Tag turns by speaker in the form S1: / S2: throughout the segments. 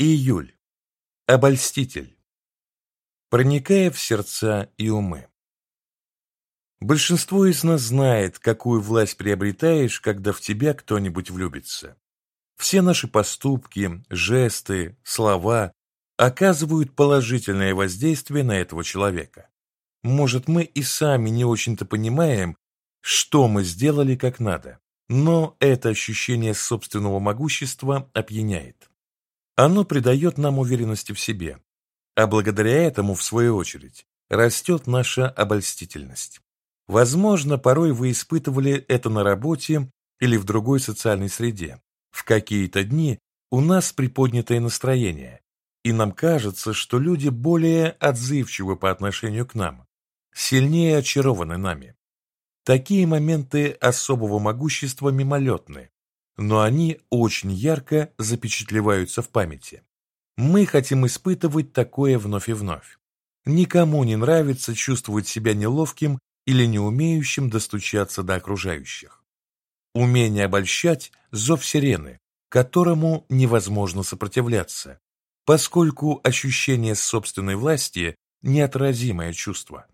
S1: Июль. Обольститель. Проникая в сердца и умы. Большинство из нас знает, какую власть приобретаешь, когда в тебя кто-нибудь влюбится. Все наши поступки, жесты, слова оказывают положительное воздействие на этого человека. Может, мы и сами не очень-то понимаем, что мы сделали как надо, но это ощущение собственного могущества опьяняет. Оно придает нам уверенности в себе, а благодаря этому, в свою очередь, растет наша обольстительность. Возможно, порой вы испытывали это на работе или в другой социальной среде. В какие-то дни у нас приподнятое настроение, и нам кажется, что люди более отзывчивы по отношению к нам, сильнее очарованы нами. Такие моменты особого могущества мимолетны, но они очень ярко запечатлеваются в памяти. Мы хотим испытывать такое вновь и вновь. Никому не нравится чувствовать себя неловким или не умеющим достучаться до окружающих. Умение обольщать – зов сирены, которому невозможно сопротивляться, поскольку ощущение собственной власти – неотразимое чувство.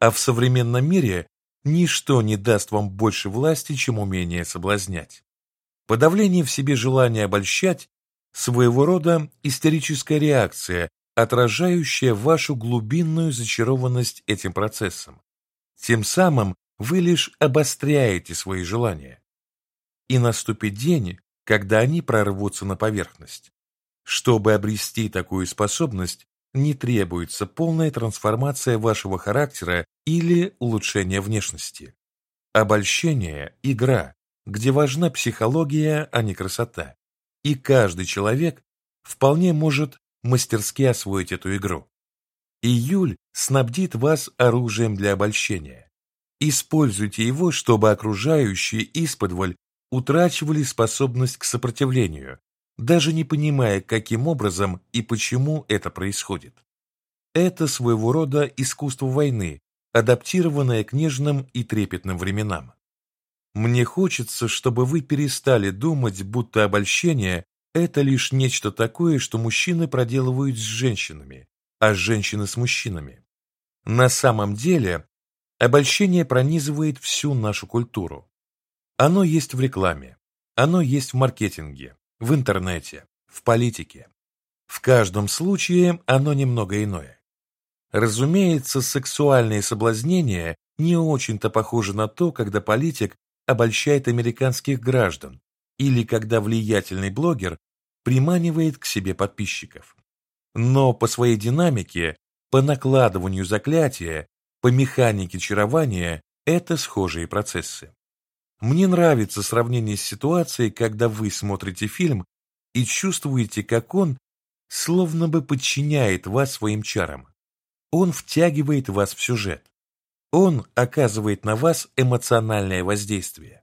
S1: А в современном мире ничто не даст вам больше власти, чем умение соблазнять. Подавление в себе желания обольщать – своего рода истерическая реакция, отражающая вашу глубинную зачарованность этим процессом. Тем самым вы лишь обостряете свои желания. И наступит день, когда они прорвутся на поверхность. Чтобы обрести такую способность, не требуется полная трансформация вашего характера или улучшение внешности. Обольщение – игра, где важна психология, а не красота. И каждый человек вполне может мастерски освоить эту игру. Июль снабдит вас оружием для обольщения. Используйте его, чтобы окружающие исподволь утрачивали способность к сопротивлению, даже не понимая, каким образом и почему это происходит. Это своего рода искусство войны, адаптированное к нежным и трепетным временам. Мне хочется, чтобы вы перестали думать, будто обольщение – это лишь нечто такое, что мужчины проделывают с женщинами, а женщины с мужчинами. На самом деле, обольщение пронизывает всю нашу культуру. Оно есть в рекламе, оно есть в маркетинге, в интернете, в политике. В каждом случае оно немного иное. Разумеется, сексуальные соблазнения не очень-то похожи на то, когда политик обольщает американских граждан или когда влиятельный блогер приманивает к себе подписчиков. Но по своей динамике, по накладыванию заклятия, по механике чарования это схожие процессы. Мне нравится сравнение с ситуацией, когда вы смотрите фильм и чувствуете, как он словно бы подчиняет вас своим чарам. Он втягивает вас в сюжет. Он оказывает на вас эмоциональное воздействие.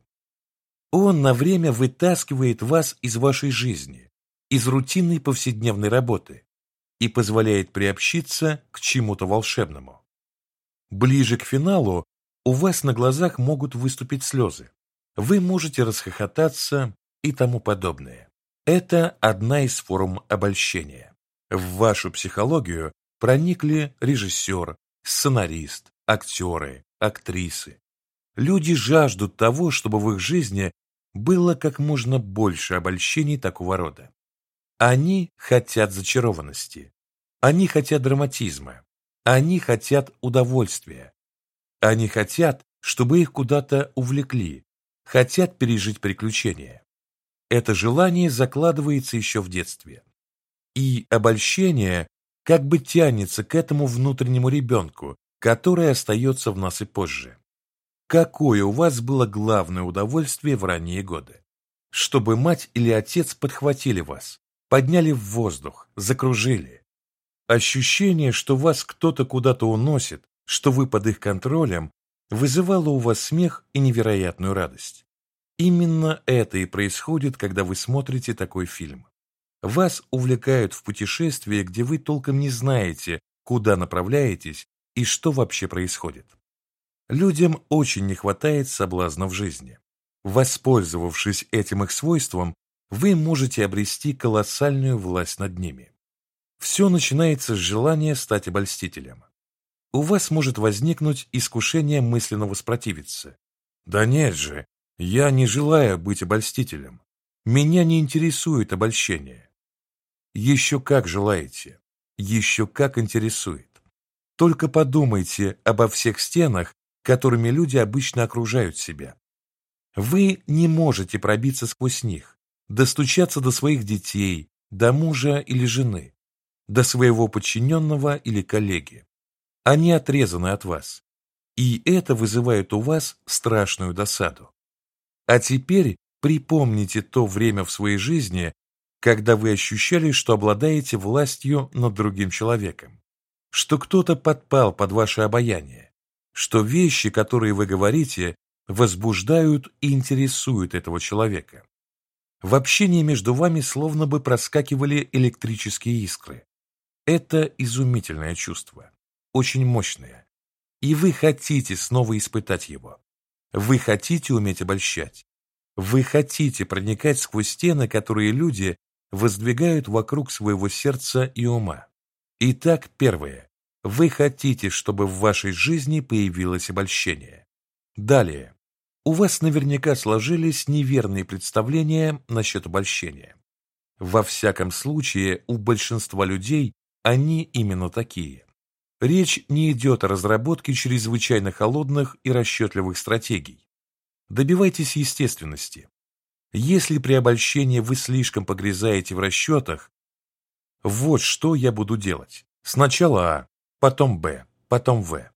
S1: Он на время вытаскивает вас из вашей жизни, из рутинной повседневной работы и позволяет приобщиться к чему-то волшебному. Ближе к финалу у вас на глазах могут выступить слезы. Вы можете расхохотаться и тому подобное. Это одна из форм обольщения. В вашу психологию проникли режиссер, сценарист, актеры, актрисы. Люди жаждут того, чтобы в их жизни было как можно больше обольщений такого рода. Они хотят зачарованности. Они хотят драматизма. Они хотят удовольствия. Они хотят, чтобы их куда-то увлекли, хотят пережить приключения. Это желание закладывается еще в детстве. И обольщение как бы тянется к этому внутреннему ребенку, которое остается в нас и позже. Какое у вас было главное удовольствие в ранние годы? Чтобы мать или отец подхватили вас, подняли в воздух, закружили. Ощущение, что вас кто-то куда-то уносит, что вы под их контролем, вызывало у вас смех и невероятную радость. Именно это и происходит, когда вы смотрите такой фильм. Вас увлекают в путешествие, где вы толком не знаете, куда направляетесь и что вообще происходит. Людям очень не хватает соблазна в жизни. Воспользовавшись этим их свойством, вы можете обрести колоссальную власть над ними. Все начинается с желания стать обольстителем. У вас может возникнуть искушение мысленно воспротивиться. Да нет же, я не желаю быть обольстителем. Меня не интересует обольщение. Еще как желаете, еще как интересует. Только подумайте обо всех стенах, которыми люди обычно окружают себя. Вы не можете пробиться сквозь них, достучаться до своих детей, до мужа или жены, до своего подчиненного или коллеги. Они отрезаны от вас, и это вызывает у вас страшную досаду. А теперь припомните то время в своей жизни, когда вы ощущали, что обладаете властью над другим человеком, что кто-то подпал под ваше обаяние, что вещи, которые вы говорите, возбуждают и интересуют этого человека. В общении между вами словно бы проскакивали электрические искры. Это изумительное чувство, очень мощное. И вы хотите снова испытать его. Вы хотите уметь обольщать. Вы хотите проникать сквозь стены, которые люди воздвигают вокруг своего сердца и ума. Итак, первое. Вы хотите, чтобы в вашей жизни появилось обольщение. Далее. У вас наверняка сложились неверные представления насчет обольщения. Во всяком случае, у большинства людей они именно такие. Речь не идет о разработке чрезвычайно холодных и расчетливых стратегий. Добивайтесь естественности. Если при обольщении вы слишком погрязаете в расчетах, вот что я буду делать. Сначала А, потом Б, потом В.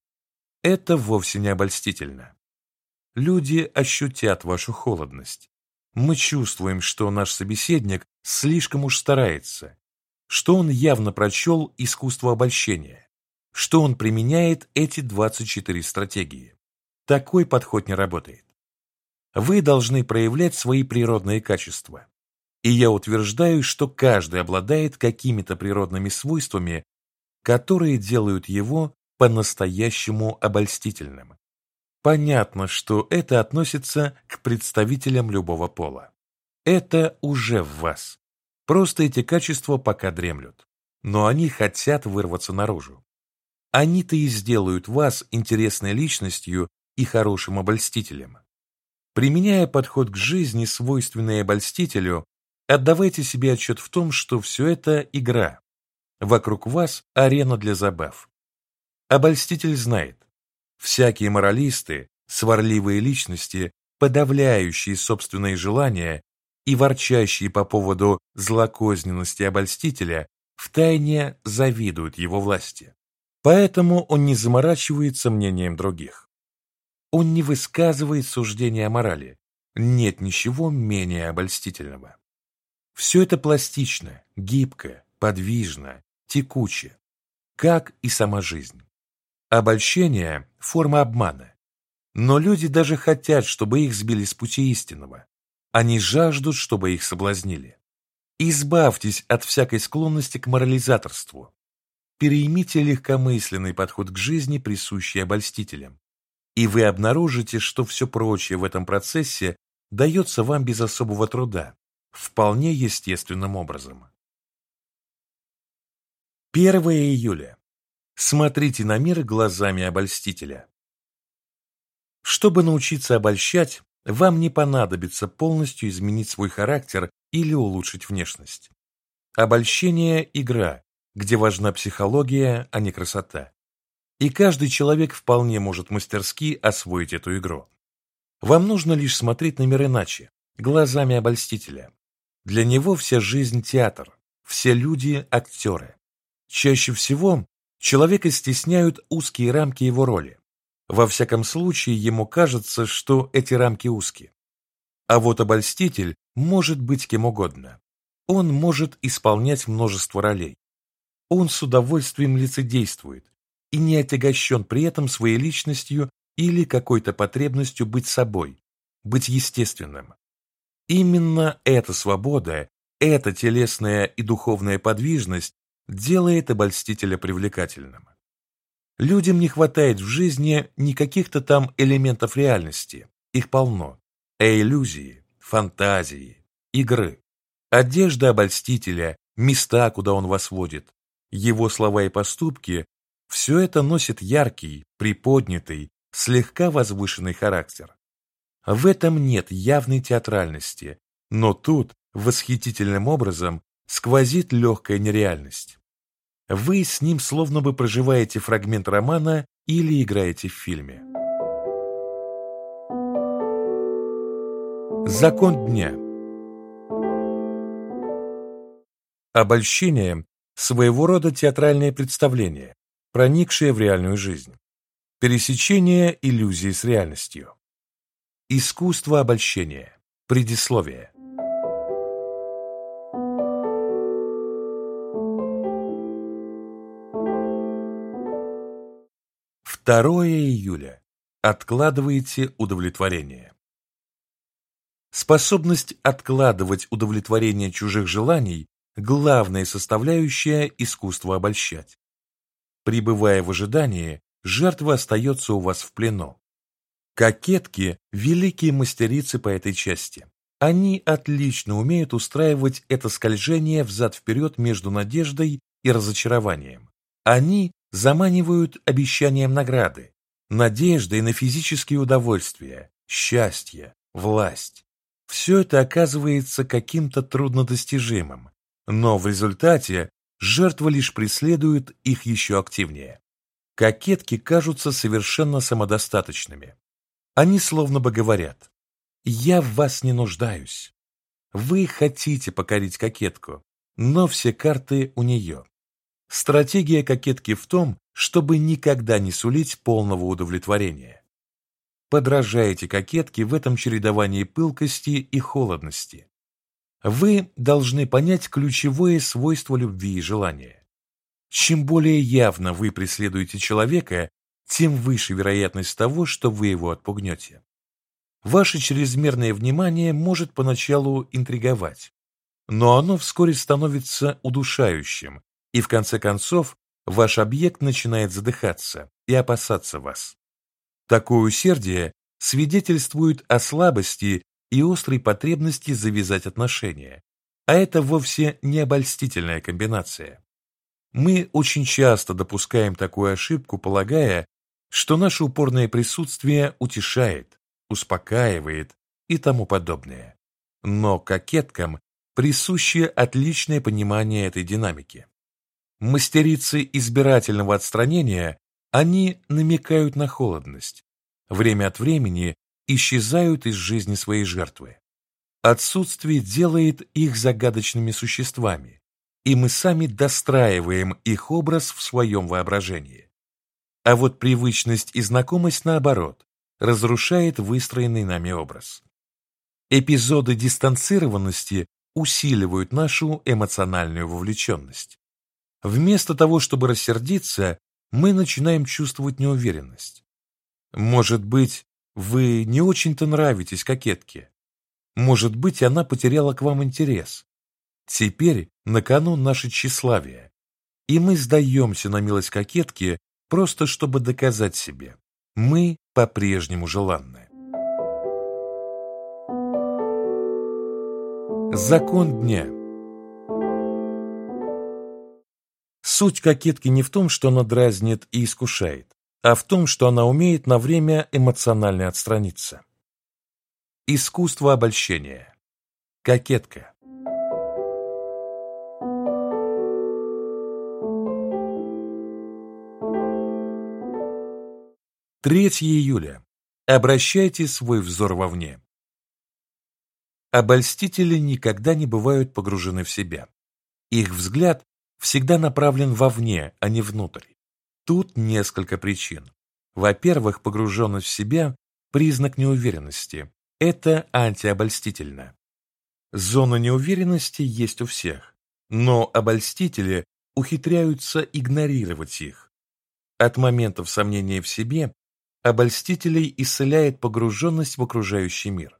S1: Это вовсе не обольстительно. Люди ощутят вашу холодность. Мы чувствуем, что наш собеседник слишком уж старается, что он явно прочел искусство обольщения, что он применяет эти 24 стратегии. Такой подход не работает. Вы должны проявлять свои природные качества. И я утверждаю, что каждый обладает какими-то природными свойствами, которые делают его по-настоящему обольстительным. Понятно, что это относится к представителям любого пола. Это уже в вас. Просто эти качества пока дремлют. Но они хотят вырваться наружу. Они-то и сделают вас интересной личностью и хорошим обольстителем. Применяя подход к жизни, свойственный обольстителю, отдавайте себе отчет в том, что все это игра. Вокруг вас арена для забав. Обольститель знает, Всякие моралисты, сварливые личности, подавляющие собственные желания и ворчащие по поводу злокозненности обольстителя, втайне завидуют его власти. Поэтому он не заморачивается мнением других. Он не высказывает суждения о морали. Нет ничего менее обольстительного. Все это пластично, гибко, подвижно, текуче, как и сама жизнь. Обольщение – форма обмана. Но люди даже хотят, чтобы их сбили с пути истинного. Они жаждут, чтобы их соблазнили. Избавьтесь от всякой склонности к морализаторству. Переймите легкомысленный подход к жизни, присущий обольстителям. И вы обнаружите, что все прочее в этом процессе дается вам без особого труда, вполне естественным образом. 1 июля. Смотрите на мир глазами обольстителя. Чтобы научиться обольщать, вам не понадобится полностью изменить свой характер или улучшить внешность. Обольщение – игра, где важна психология, а не красота. И каждый человек вполне может мастерски освоить эту игру. Вам нужно лишь смотреть на мир иначе, глазами обольстителя. Для него вся жизнь – театр, все люди – актеры. Чаще всего Человека стесняют узкие рамки его роли. Во всяком случае, ему кажется, что эти рамки узкие. А вот обольститель может быть кем угодно. Он может исполнять множество ролей. Он с удовольствием лицедействует и не отягощен при этом своей личностью или какой-то потребностью быть собой, быть естественным. Именно эта свобода, эта телесная и духовная подвижность делает обольстителя привлекательным. Людям не хватает в жизни не каких-то там элементов реальности, их полно, а иллюзии, фантазии, игры. одежда обольстителя, места, куда он вас водит, его слова и поступки – все это носит яркий, приподнятый, слегка возвышенный характер. В этом нет явной театральности, но тут восхитительным образом сквозит легкая нереальность. Вы с ним словно бы проживаете фрагмент романа или играете в фильме. Закон дня Обольщение – своего рода театральное представление, проникшее в реальную жизнь. Пересечение иллюзии с реальностью. Искусство обольщения. Предисловие. 2 июля. Откладываете удовлетворение. Способность откладывать удовлетворение чужих желаний – главная составляющая искусства обольщать. Пребывая в ожидании, жертва остается у вас в плену. Кокетки – великие мастерицы по этой части. Они отлично умеют устраивать это скольжение взад-вперед между надеждой и разочарованием. Они заманивают обещанием награды, надеждой на физические удовольствия, счастье, власть. Все это оказывается каким-то труднодостижимым, но в результате жертва лишь преследует их еще активнее. Кокетки кажутся совершенно самодостаточными. Они словно бы говорят «Я в вас не нуждаюсь». Вы хотите покорить кокетку, но все карты у нее. Стратегия кокетки в том, чтобы никогда не сулить полного удовлетворения. Подражайте кокетке в этом чередовании пылкости и холодности. Вы должны понять ключевое свойство любви и желания. Чем более явно вы преследуете человека, тем выше вероятность того, что вы его отпугнете. Ваше чрезмерное внимание может поначалу интриговать, но оно вскоре становится удушающим и в конце концов ваш объект начинает задыхаться и опасаться вас. Такое усердие свидетельствует о слабости и острой потребности завязать отношения, а это вовсе не обольстительная комбинация. Мы очень часто допускаем такую ошибку, полагая, что наше упорное присутствие утешает, успокаивает и тому подобное. Но кокеткам присуще отличное понимание этой динамики мастерицы избирательного отстранения, они намекают на холодность. Время от времени исчезают из жизни своей жертвы. Отсутствие делает их загадочными существами, и мы сами достраиваем их образ в своем воображении. А вот привычность и знакомость, наоборот, разрушает выстроенный нами образ. Эпизоды дистанцированности усиливают нашу эмоциональную вовлеченность. Вместо того, чтобы рассердиться, мы начинаем чувствовать неуверенность. Может быть, вы не очень-то нравитесь кокетке. Может быть, она потеряла к вам интерес. Теперь на кону наше тщеславие. И мы сдаемся на милость кокетки, просто чтобы доказать себе. Мы по-прежнему желанны. Закон дня Суть кокетки не в том, что она дразнит и искушает, а в том, что она умеет на время эмоционально отстраниться. Искусство обольщения. Кокетка. Третье июля. Обращайте свой взор вовне. Обольстители никогда не бывают погружены в себя. Их взгляд всегда направлен вовне, а не внутрь. Тут несколько причин. Во-первых, погруженность в себя – признак неуверенности. Это антиобольстительно. Зона неуверенности есть у всех, но обольстители ухитряются игнорировать их. От моментов сомнения в себе обольстителей исцеляет погруженность в окружающий мир.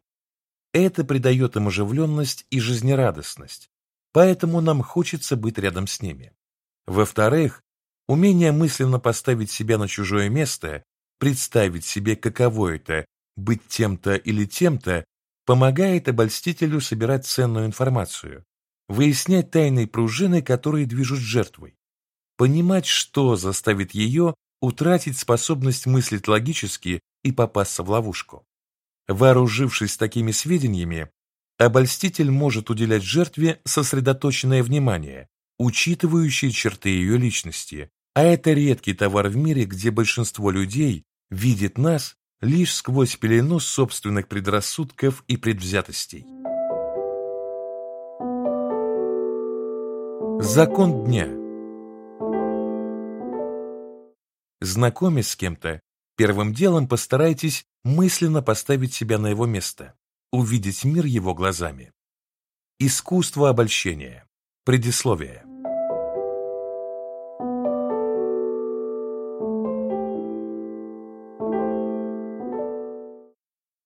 S1: Это придает им оживленность и жизнерадостность, поэтому нам хочется быть рядом с ними. Во-вторых, умение мысленно поставить себя на чужое место, представить себе, каково это – быть тем-то или тем-то, помогает обольстителю собирать ценную информацию, выяснять тайные пружины, которые движут жертвой, понимать, что заставит ее утратить способность мыслить логически и попасться в ловушку. Вооружившись такими сведениями, обольститель может уделять жертве сосредоточенное внимание, учитывающее черты ее личности, а это редкий товар в мире, где большинство людей видит нас лишь сквозь пелену собственных предрассудков и предвзятостей. Закон дня Знакомясь с кем-то, первым делом постарайтесь мысленно поставить себя на его место, увидеть мир его глазами. Искусство обольщения. Предисловие.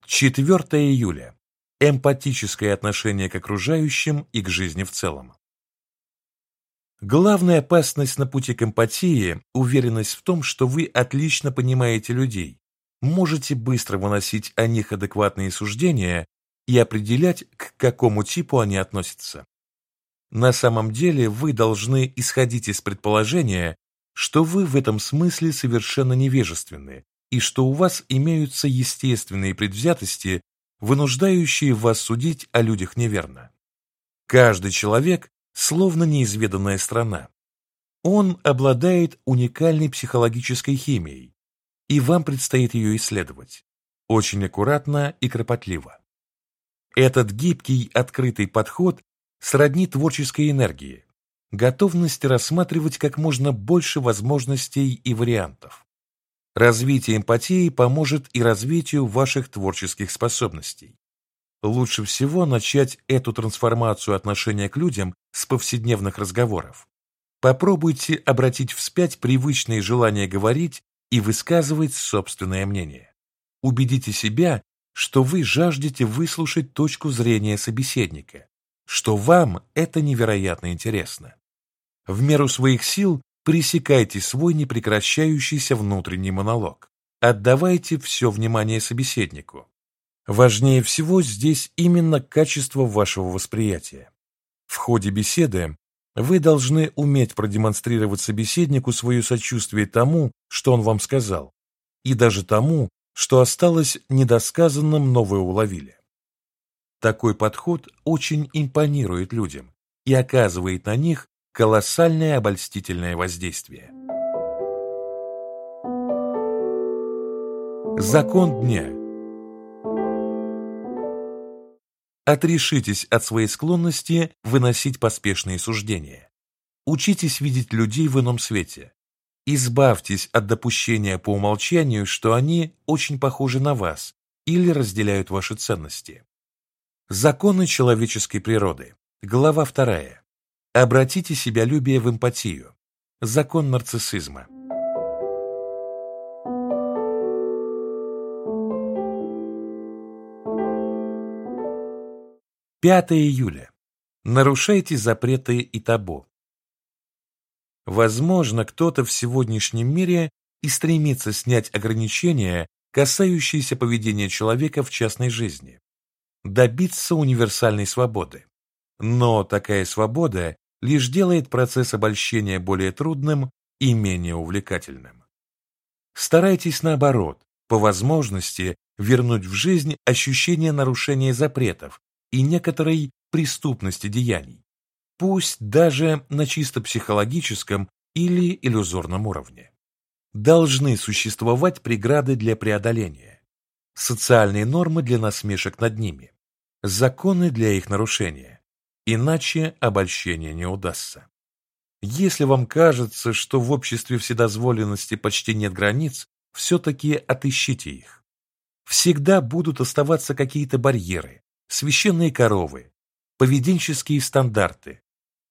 S1: 4 июля. Эмпатическое отношение к окружающим и к жизни в целом. Главная опасность на пути к эмпатии – уверенность в том, что вы отлично понимаете людей, можете быстро выносить о них адекватные суждения и определять, к какому типу они относятся. На самом деле вы должны исходить из предположения, что вы в этом смысле совершенно невежественны и что у вас имеются естественные предвзятости, вынуждающие вас судить о людях неверно. Каждый человек словно неизведанная страна. Он обладает уникальной психологической химией, и вам предстоит ее исследовать, очень аккуратно и кропотливо. Этот гибкий, открытый подход сродни творческой энергии, готовности рассматривать как можно больше возможностей и вариантов. Развитие эмпатии поможет и развитию ваших творческих способностей. Лучше всего начать эту трансформацию отношения к людям с повседневных разговоров. Попробуйте обратить вспять привычные желания говорить и высказывать собственное мнение. Убедите себя, что вы жаждете выслушать точку зрения собеседника, что вам это невероятно интересно. В меру своих сил Пресекайте свой непрекращающийся внутренний монолог. Отдавайте все внимание собеседнику. Важнее всего здесь именно качество вашего восприятия. В ходе беседы вы должны уметь продемонстрировать собеседнику свое сочувствие тому, что он вам сказал, и даже тому, что осталось недосказанным, но вы уловили. Такой подход очень импонирует людям и оказывает на них колоссальное обольстительное воздействие. Закон дня Отрешитесь от своей склонности выносить поспешные суждения. Учитесь видеть людей в ином свете. Избавьтесь от допущения по умолчанию, что они очень похожи на вас или разделяют ваши ценности. Законы человеческой природы. Глава 2. Обратите себялюбие в эмпатию. Закон нарциссизма. Пятое июля. Нарушайте запреты и табу. Возможно, кто-то в сегодняшнем мире и стремится снять ограничения, касающиеся поведения человека в частной жизни, добиться универсальной свободы. Но такая свобода лишь делает процесс обольщения более трудным и менее увлекательным. Старайтесь наоборот, по возможности вернуть в жизнь ощущение нарушения запретов и некоторой преступности деяний, пусть даже на чисто психологическом или иллюзорном уровне. Должны существовать преграды для преодоления, социальные нормы для насмешек над ними, законы для их нарушения, Иначе обольщение не удастся. Если вам кажется, что в обществе вседозволенности почти нет границ, все-таки отыщите их. Всегда будут оставаться какие-то барьеры, священные коровы, поведенческие стандарты.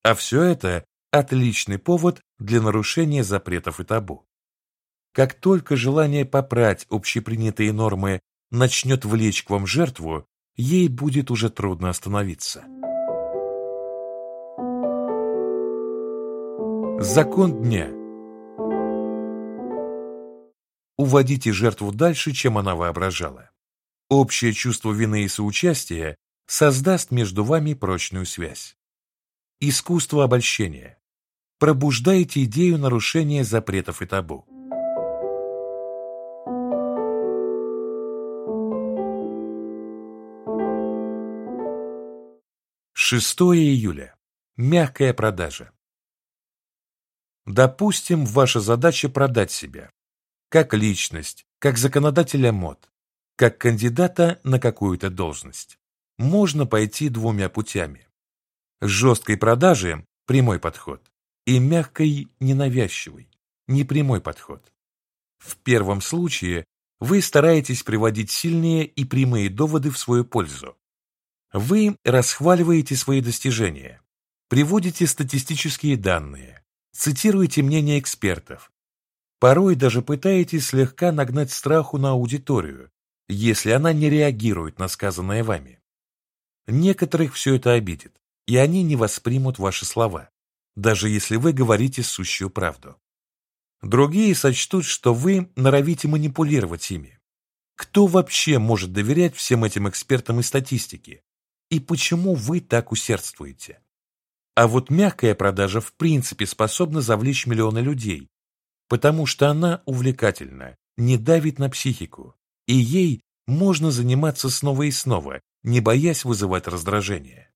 S1: А все это – отличный повод для нарушения запретов и табу. Как только желание попрать общепринятые нормы начнет влечь к вам жертву, ей будет уже трудно остановиться. Закон дня. Уводите жертву дальше, чем она воображала. Общее чувство вины и соучастия создаст между вами прочную связь. Искусство обольщения. Пробуждайте идею нарушения запретов и табу. 6 июля. Мягкая продажа. Допустим, ваша задача продать себя. Как личность, как законодателя мод, как кандидата на какую-то должность. Можно пойти двумя путями. Жесткой продажи – прямой подход. И мягкой – ненавязчивый, непрямой подход. В первом случае вы стараетесь приводить сильные и прямые доводы в свою пользу, вы расхваливаете свои достижения, приводите статистические данные, цитируете мнения экспертов. Порой даже пытаетесь слегка нагнать страху на аудиторию, если она не реагирует на сказанное вами. Некоторых все это обидит, и они не воспримут ваши слова, даже если вы говорите сущую правду. Другие сочтут, что вы норовите манипулировать ими. Кто вообще может доверять всем этим экспертам и статистике, и почему вы так усердствуете. А вот мягкая продажа в принципе способна завлечь миллионы людей, потому что она увлекательна, не давит на психику, и ей можно заниматься снова и снова, не боясь вызывать раздражение.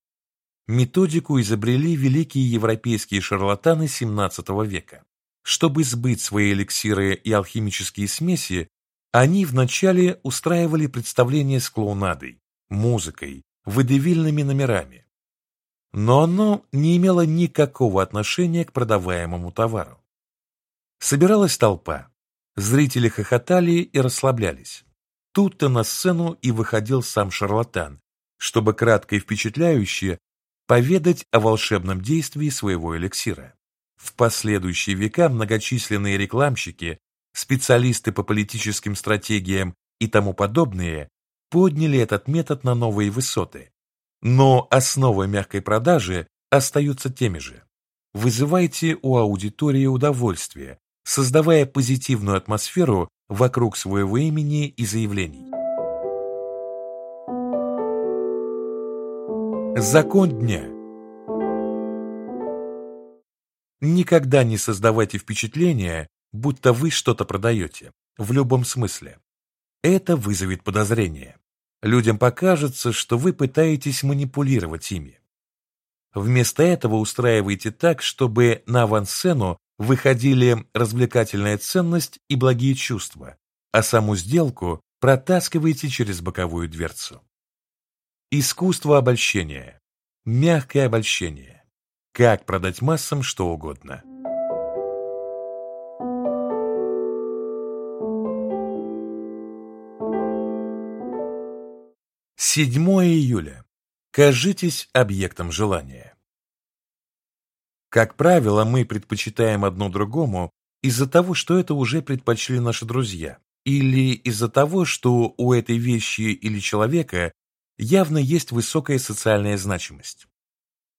S1: Методику изобрели великие европейские шарлатаны XVII века. Чтобы сбыть свои эликсиры и алхимические смеси, они вначале устраивали представления с клоунадой, музыкой, выдавильными номерами. Но оно не имело никакого отношения к продаваемому товару. Собиралась толпа, зрители хохотали и расслаблялись. Тут-то на сцену и выходил сам шарлатан, чтобы кратко и впечатляюще поведать о волшебном действии своего эликсира. В последующие века многочисленные рекламщики, специалисты по политическим стратегиям и тому подобные подняли этот метод на новые высоты. Но основы мягкой продажи остаются теми же. Вызывайте у аудитории удовольствие, создавая позитивную атмосферу вокруг своего имени и заявлений. Закон дня Никогда не создавайте впечатление, будто вы что-то продаете, в любом смысле. Это вызовет подозрение. Людям покажется, что вы пытаетесь манипулировать ими. Вместо этого устраивайте так, чтобы на авансцену выходили развлекательная ценность и благие чувства, а саму сделку протаскивайте через боковую дверцу. Искусство обольщения. Мягкое обольщение. Как продать массам что угодно. 7 июля. Кажитесь объектом желания. Как правило, мы предпочитаем одно другому из-за того, что это уже предпочли наши друзья, или из-за того, что у этой вещи или человека явно есть высокая социальная значимость.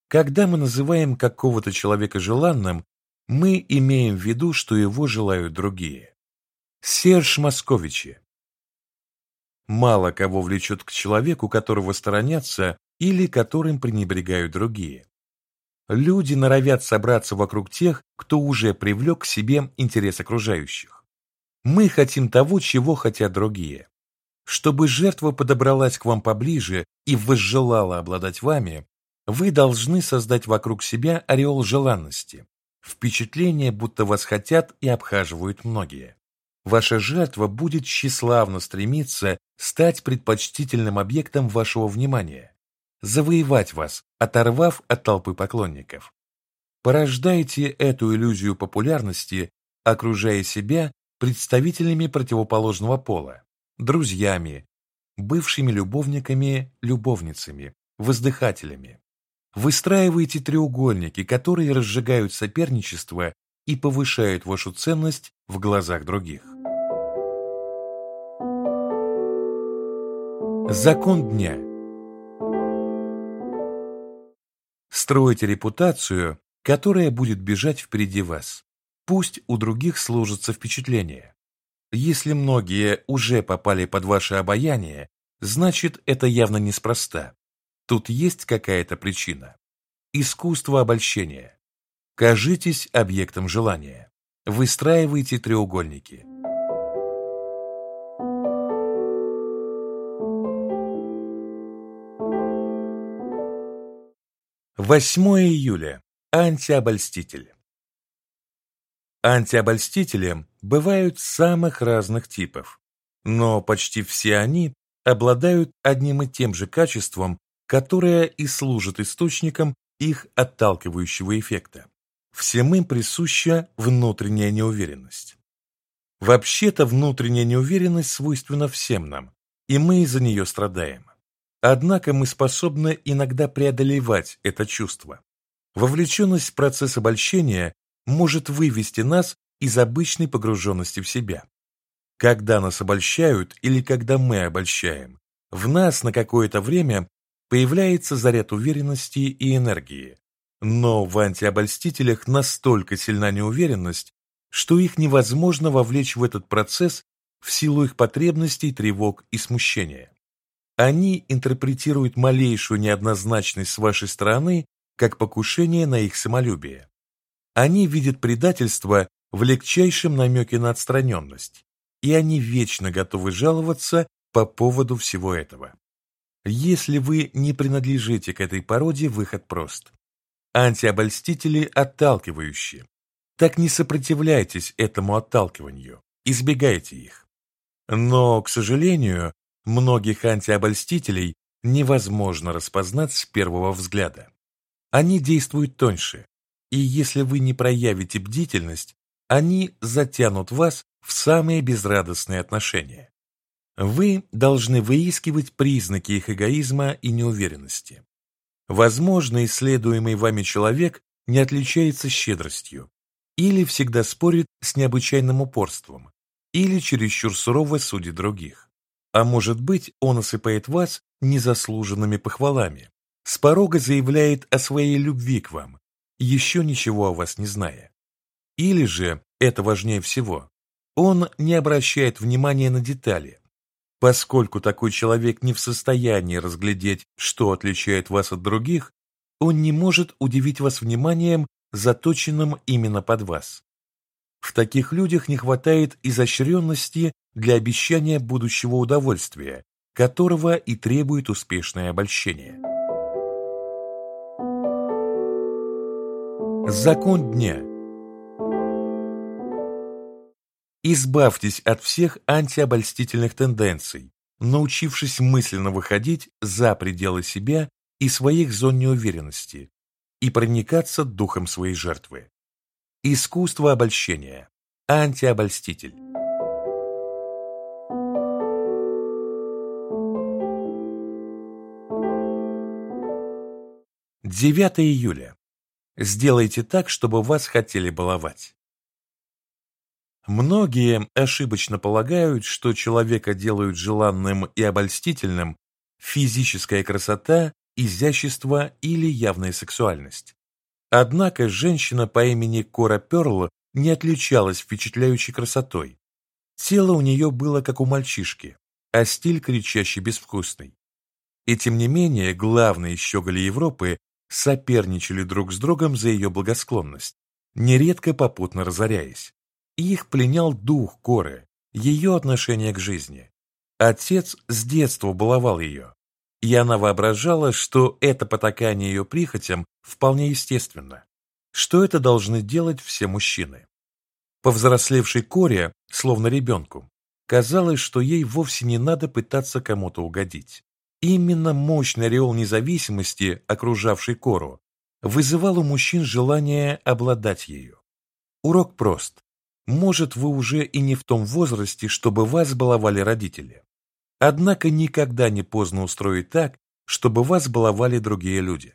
S1: Когда мы называем какого-то человека желанным, мы имеем в виду, что его желают другие. Серж Московичи, Мало кого влечет к человеку, которого сторонятся или которым пренебрегают другие. Люди норовят собраться вокруг тех, кто уже привлек к себе интерес окружающих. Мы хотим того, чего хотят другие. Чтобы жертва подобралась к вам поближе и возжелала обладать вами, вы должны создать вокруг себя ореол желанности, впечатление, будто вас хотят и обхаживают многие ваша жертва будет тщеславно стремиться стать предпочтительным объектом вашего внимания, завоевать вас, оторвав от толпы поклонников. Порождайте эту иллюзию популярности, окружая себя представителями противоположного пола, друзьями, бывшими любовниками, любовницами, воздыхателями. Выстраивайте треугольники, которые разжигают соперничество и повышают вашу ценность в глазах других. Закон дня. Стройте репутацию, которая будет бежать впереди вас. Пусть у других сложится впечатление. Если многие уже попали под ваше обаяние, значит это явно неспроста. Тут есть какая-то причина. Искусство обольщения. Кажитесь объектом желания. Выстраивайте треугольники. Восьмое июля. Антиобольститель. Антиобольстители бывают самых разных типов, но почти все они обладают одним и тем же качеством, которое и служит источником их отталкивающего эффекта. Всем им присуща внутренняя неуверенность. Вообще-то внутренняя неуверенность свойственна всем нам, и мы из-за нее страдаем. Однако мы способны иногда преодолевать это чувство. Вовлеченность в процесс обольщения может вывести нас из обычной погруженности в себя. Когда нас обольщают или когда мы обольщаем, в нас на какое-то время появляется заряд уверенности и энергии. Но в антиобольстителях настолько сильна неуверенность, что их невозможно вовлечь в этот процесс в силу их потребностей, тревог и смущения. Они интерпретируют малейшую неоднозначность с вашей стороны как покушение на их самолюбие. Они видят предательство в легчайшем намеке на отстраненность, и они вечно готовы жаловаться по поводу всего этого. Если вы не принадлежите к этой породе, выход прост. Антиобольстители отталкивающие. Так не сопротивляйтесь этому отталкиванию, избегайте их. Но, к сожалению, многих антиобольстителей невозможно распознать с первого взгляда. Они действуют тоньше, и если вы не проявите бдительность, они затянут вас в самые безрадостные отношения. Вы должны выискивать признаки их эгоизма и неуверенности. Возможно, исследуемый вами человек не отличается щедростью, или всегда спорит с необычайным упорством, или чересчур сурово судит других. А может быть, он осыпает вас незаслуженными похвалами, с порога заявляет о своей любви к вам, еще ничего о вас не зная. Или же, это важнее всего, он не обращает внимания на детали, Поскольку такой человек не в состоянии разглядеть, что отличает вас от других, он не может удивить вас вниманием, заточенным именно под вас. В таких людях не хватает изощренности для обещания будущего удовольствия, которого и требует успешное обольщение. Закон дня Избавьтесь от всех антиобольстительных тенденций, научившись мысленно выходить за пределы себя и своих зон неуверенности и проникаться духом своей жертвы. Искусство обольщения. Антиобольститель. Девятое июля. Сделайте так, чтобы вас хотели баловать. Многие ошибочно полагают, что человека делают желанным и обольстительным физическая красота, изящество или явная сексуальность. Однако женщина по имени Кора Перл не отличалась впечатляющей красотой. Тело у нее было как у мальчишки, а стиль кричащий безвкусный. И тем не менее, главные щеголи Европы соперничали друг с другом за ее благосклонность, нередко попутно разоряясь. Их пленял дух Коры, ее отношение к жизни. Отец с детства баловал ее, и она воображала, что это потакание ее прихотям вполне естественно, что это должны делать все мужчины. Повзрослевшей Коре, словно ребенку, казалось, что ей вовсе не надо пытаться кому-то угодить. Именно мощный ореол независимости, окружавший Кору, вызывал у мужчин желание обладать ею. Урок прост. Может, вы уже и не в том возрасте, чтобы вас баловали родители. Однако никогда не поздно устроить так, чтобы вас баловали другие люди.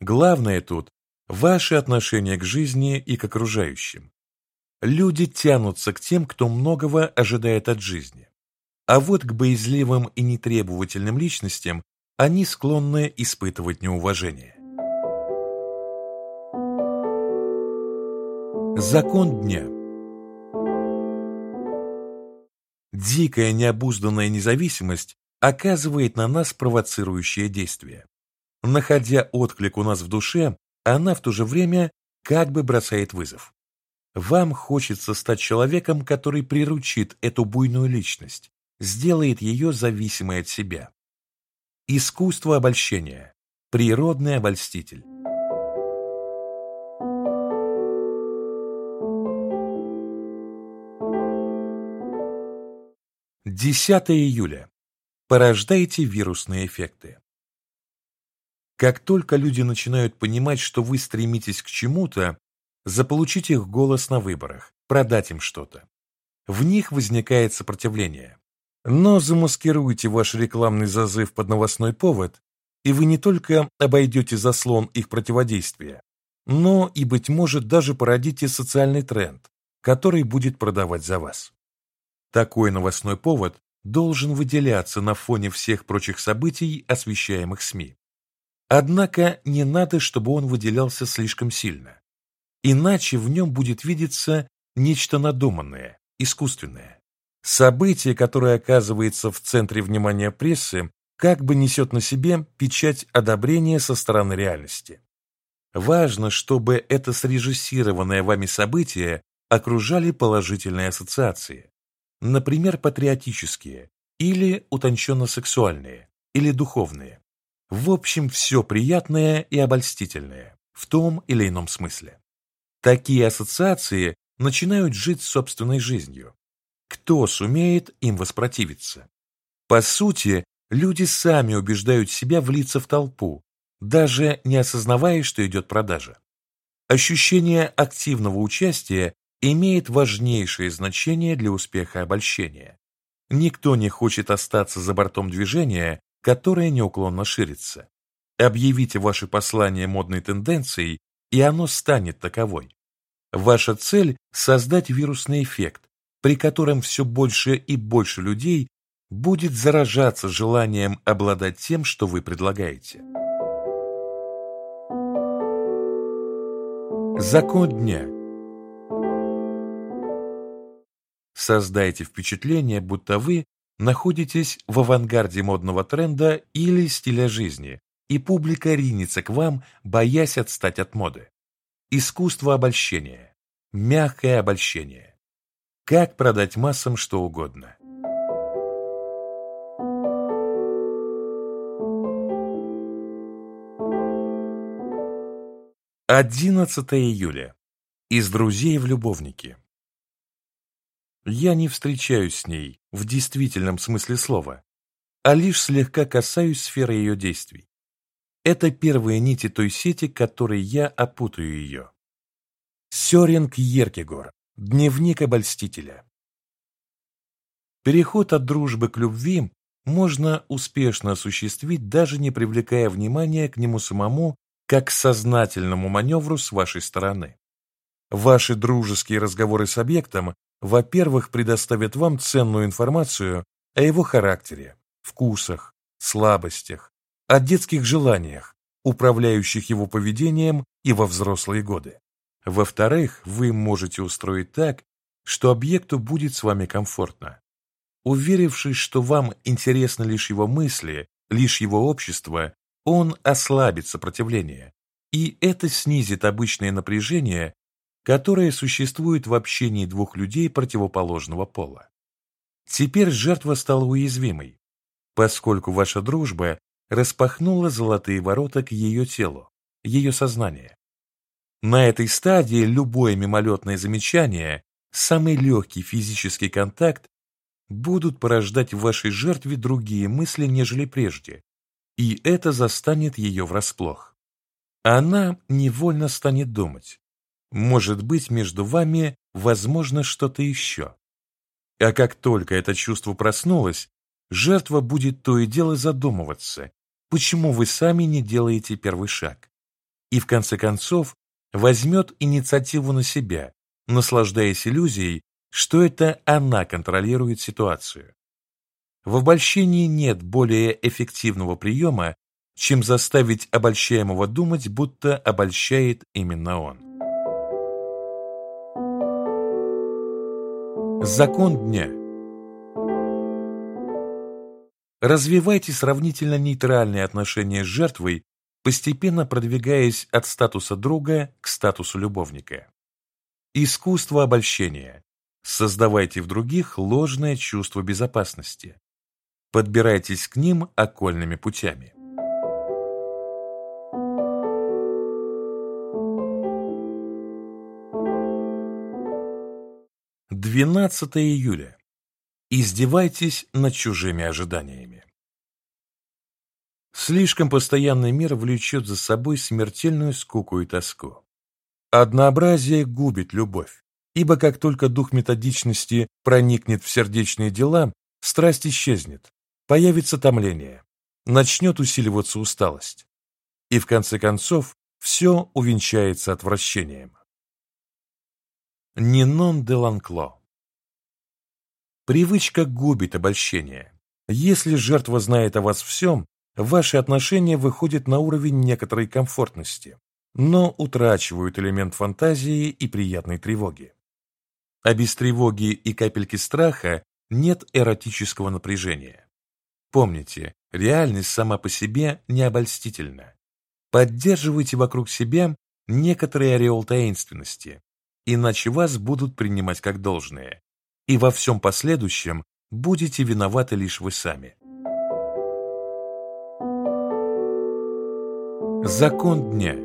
S1: Главное тут – ваше отношение к жизни и к окружающим. Люди тянутся к тем, кто многого ожидает от жизни. А вот к боязливым и нетребовательным личностям они склонны испытывать неуважение. Закон дня – Дикая необузданная независимость оказывает на нас провоцирующее действие. Находя отклик у нас в душе, она в то же время как бы бросает вызов. Вам хочется стать человеком, который приручит эту буйную личность, сделает ее зависимой от себя. Искусство обольщения. Природный обольститель. 10 июля. Порождайте вирусные эффекты. Как только люди начинают понимать, что вы стремитесь к чему-то, заполучить их голос на выборах, продать им что-то. В них возникает сопротивление. Но замаскируйте ваш рекламный зазыв под новостной повод, и вы не только обойдете заслон их противодействия, но и, быть может, даже породите социальный тренд, который будет продавать за вас. Такой новостной повод должен выделяться на фоне всех прочих событий, освещаемых СМИ. Однако не надо, чтобы он выделялся слишком сильно. Иначе в нем будет видеться нечто надуманное, искусственное. Событие, которое оказывается в центре внимания прессы, как бы несет на себе печать одобрения со стороны реальности. Важно, чтобы это срежиссированное вами событие окружали положительные ассоциации например, патриотические, или утонченно-сексуальные, или духовные. В общем, все приятное и обольстительное, в том или ином смысле. Такие ассоциации начинают жить собственной жизнью. Кто сумеет им воспротивиться? По сути, люди сами убеждают себя влиться в толпу, даже не осознавая, что идет продажа. Ощущение активного участия имеет важнейшее значение для успеха обольщения. Никто не хочет остаться за бортом движения, которое неуклонно ширится. Объявите ваше послание модной тенденцией, и оно станет таковой. Ваша цель – создать вирусный эффект, при котором все больше и больше людей будет заражаться желанием обладать тем, что вы предлагаете. Закон дня – Создайте впечатление, будто вы находитесь в авангарде модного тренда или стиля жизни, и публика ринется к вам, боясь отстать от моды. Искусство обольщения. Мягкое обольщение. Как продать массам что угодно. Одиннадцатое июля. Из друзей в любовники. Я не встречаюсь с ней в действительном смысле слова, а лишь слегка касаюсь сферы ее действий. Это первые нити той сети, которой я опутаю ее. Сёринг Еркегор. Дневник обольстителя. Переход от дружбы к любви можно успешно осуществить, даже не привлекая внимания к нему самому, как к сознательному маневру с вашей стороны. Ваши дружеские разговоры с объектом во-первых, предоставит вам ценную информацию о его характере, вкусах, слабостях, о детских желаниях, управляющих его поведением и во взрослые годы. Во-вторых, вы можете устроить так, что объекту будет с вами комфортно. Уверившись, что вам интересны лишь его мысли, лишь его общество, он ослабит сопротивление, и это снизит обычное напряжение которое существует в общении двух людей противоположного пола. Теперь жертва стала уязвимой, поскольку ваша дружба распахнула золотые ворота к ее телу, ее сознанию. На этой стадии любое мимолетное замечание, самый легкий физический контакт будут порождать в вашей жертве другие мысли, нежели прежде, и это застанет ее врасплох. Она невольно станет думать, может быть, между вами возможно что-то еще. А как только это чувство проснулось, жертва будет то и дело задумываться, почему вы сами не делаете первый шаг. И в конце концов возьмет инициативу на себя, наслаждаясь иллюзией, что это она контролирует ситуацию. В обольщении нет более эффективного приема, чем заставить обольщаемого думать, будто обольщает именно он. Закон дня. Развивайте сравнительно нейтральные отношения с жертвой, постепенно продвигаясь от статуса друга к статусу любовника. Искусство обольщения. Создавайте в других ложное чувство безопасности. Подбирайтесь к ним окольными путями. Двенадцатое июля. Издевайтесь над чужими ожиданиями. Слишком постоянный мир влечет за собой смертельную скуку и тоску. Однообразие губит любовь, ибо как только дух методичности проникнет в сердечные дела, страсть исчезнет, появится томление, начнет усиливаться усталость. И в конце концов все увенчается отвращением. Нинон де Ланкло Привычка губит обольщение. Если жертва знает о вас всем, ваши отношения выходят на уровень некоторой комфортности, но утрачивают элемент фантазии и приятной тревоги. А без тревоги и капельки страха нет эротического напряжения. Помните, реальность сама по себе не обольстительна. Поддерживайте вокруг себя некоторый ореол таинственности, иначе вас будут принимать как должное, и во всем последующем будете виноваты лишь вы сами. Закон дня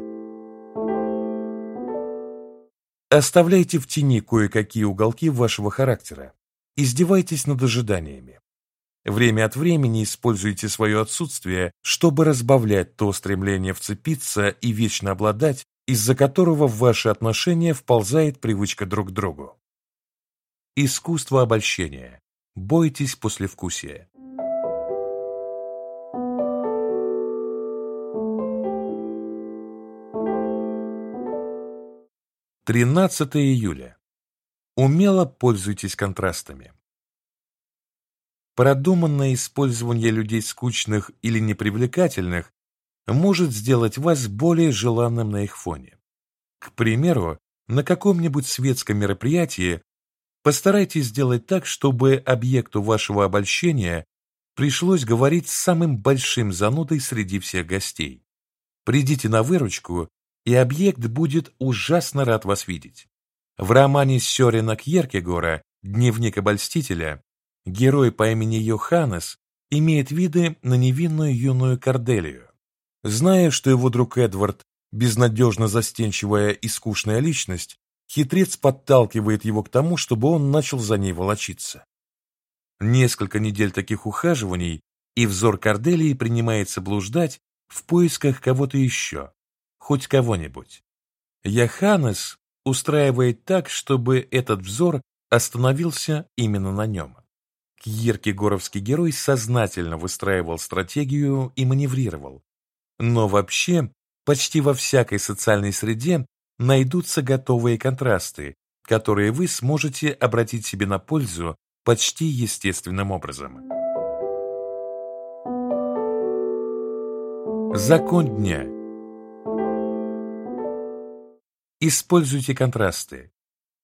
S1: Оставляйте в тени кое-какие уголки вашего характера, издевайтесь над ожиданиями. Время от времени используйте свое отсутствие, чтобы разбавлять то стремление вцепиться и вечно обладать, из-за которого в ваши отношения вползает привычка друг к другу. Искусство обольщения. Бойтесь послевкусия. Тринадцатое июля. Умело пользуйтесь контрастами. Продуманное использование людей скучных или непривлекательных может сделать вас более желанным на их фоне. К примеру, на каком-нибудь светском мероприятии постарайтесь сделать так, чтобы объекту вашего обольщения пришлось говорить с самым большим занудой среди всех гостей. Придите на выручку, и объект будет ужасно рад вас видеть. В романе Сёрена Кьеркегора «Дневник обольстителя» Герой по имени Йоханнес имеет виды на невинную юную Корделию. Зная, что его друг Эдвард – безнадежно застенчивая и скучная личность, хитрец подталкивает его к тому, чтобы он начал за ней волочиться. Несколько недель таких ухаживаний, и взор Корделии принимается блуждать в поисках кого-то еще, хоть кого-нибудь. Яханес устраивает так, чтобы этот взор остановился именно на нем. Киркегоровский герой сознательно выстраивал стратегию и маневрировал. Но вообще, почти во всякой социальной среде найдутся готовые контрасты, которые вы сможете обратить себе на пользу почти естественным образом. Закон дня Используйте контрасты.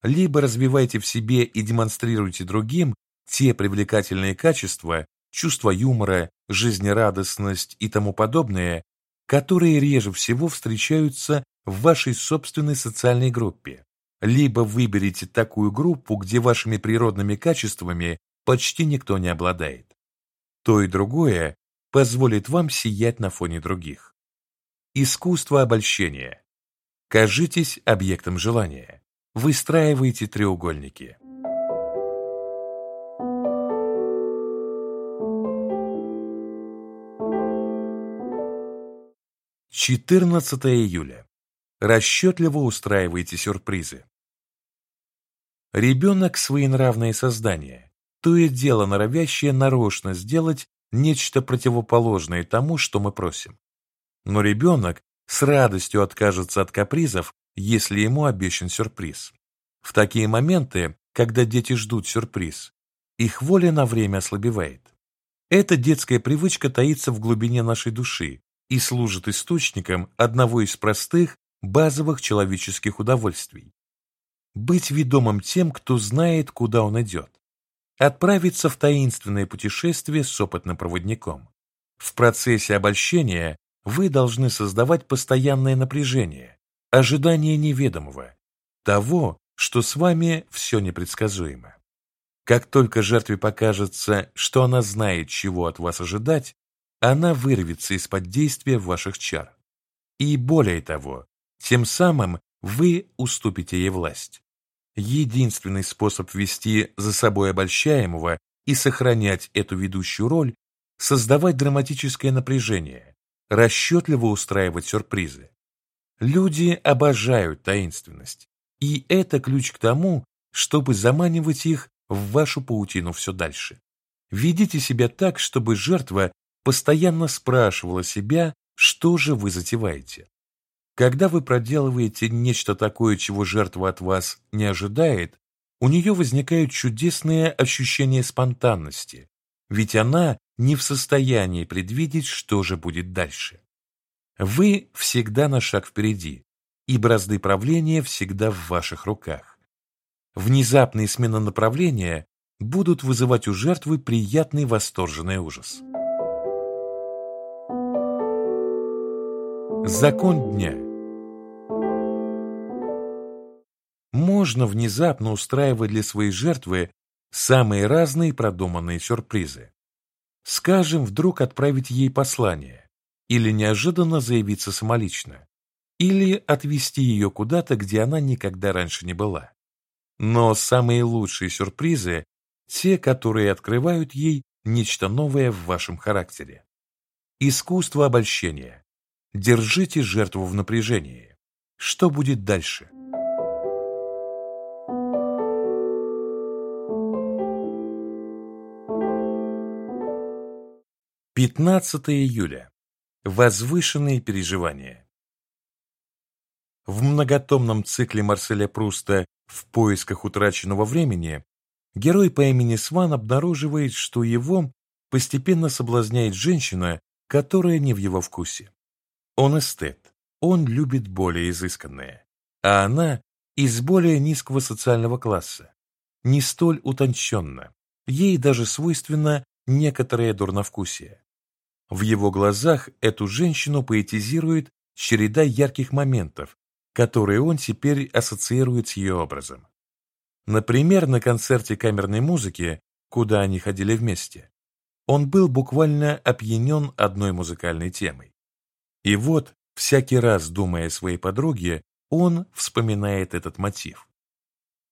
S1: Либо развивайте в себе и демонстрируйте другим те привлекательные качества, чувство юмора, жизнерадостность и тому подобное, которые реже всего встречаются в вашей собственной социальной группе. Либо выберите такую группу, где вашими природными качествами почти никто не обладает. То и другое позволит вам сиять на фоне других. Искусство обольщения. Кажитесь объектом желания. Выстраивайте треугольники. 14 июля. Расчетливо устраивайте сюрпризы. Ребенок – своенравное создание, то и дело норовящее нарочно сделать нечто противоположное тому, что мы просим. Но ребенок с радостью откажется от капризов, если ему обещан сюрприз. В такие моменты, когда дети ждут сюрприз, их воля на время ослабевает. Эта детская привычка таится в глубине нашей души, и служит источником одного из простых, базовых человеческих удовольствий. Быть ведомым тем, кто знает, куда он идет. Отправиться в таинственное путешествие с опытным проводником. В процессе обольщения вы должны создавать постоянное напряжение, ожидание неведомого, того, что с вами все непредсказуемо. Как только жертве покажется, что она знает, чего от вас ожидать, она вырвется из-под действия ваших чар. И более того, тем самым вы уступите ей власть. Единственный способ вести за собой обольщаемого и сохранять эту ведущую роль – создавать драматическое напряжение, расчетливо устраивать сюрпризы. Люди обожают таинственность, и это ключ к тому, чтобы заманивать их в вашу паутину все дальше. Ведите себя так, чтобы жертва постоянно спрашивала себя, что же вы затеваете. Когда вы проделываете нечто такое, чего жертва от вас не ожидает, у нее возникают чудесные ощущения спонтанности, ведь она не в состоянии предвидеть, что же будет дальше. Вы всегда на шаг впереди, и бразды правления всегда в ваших руках. Внезапные смены направления будут вызывать у жертвы приятный восторженный ужас. Закон дня Можно внезапно устраивать для своей жертвы самые разные продуманные сюрпризы. Скажем, вдруг отправить ей послание, или неожиданно заявиться самолично, или отвезти ее куда-то, где она никогда раньше не была. Но самые лучшие сюрпризы – те, которые открывают ей нечто новое в вашем характере. Искусство обольщения. Держите жертву в напряжении. Что будет дальше? Пятнадцатое июля. Возвышенные переживания. В многотомном цикле Марселя Пруста «В поисках утраченного времени» герой по имени Сван обнаруживает, что его постепенно соблазняет женщина, которая не в его вкусе. Он эстет, он любит более изысканное, а она из более низкого социального класса, не столь утонченно, ей даже свойственно некоторое дурновкусие. В его глазах эту женщину поэтизирует череда ярких моментов, которые он теперь ассоциирует с ее образом. Например, на концерте камерной музыки, куда они ходили вместе, он был буквально опьянен одной музыкальной темой. И вот, всякий раз думая о своей подруге, он вспоминает этот мотив.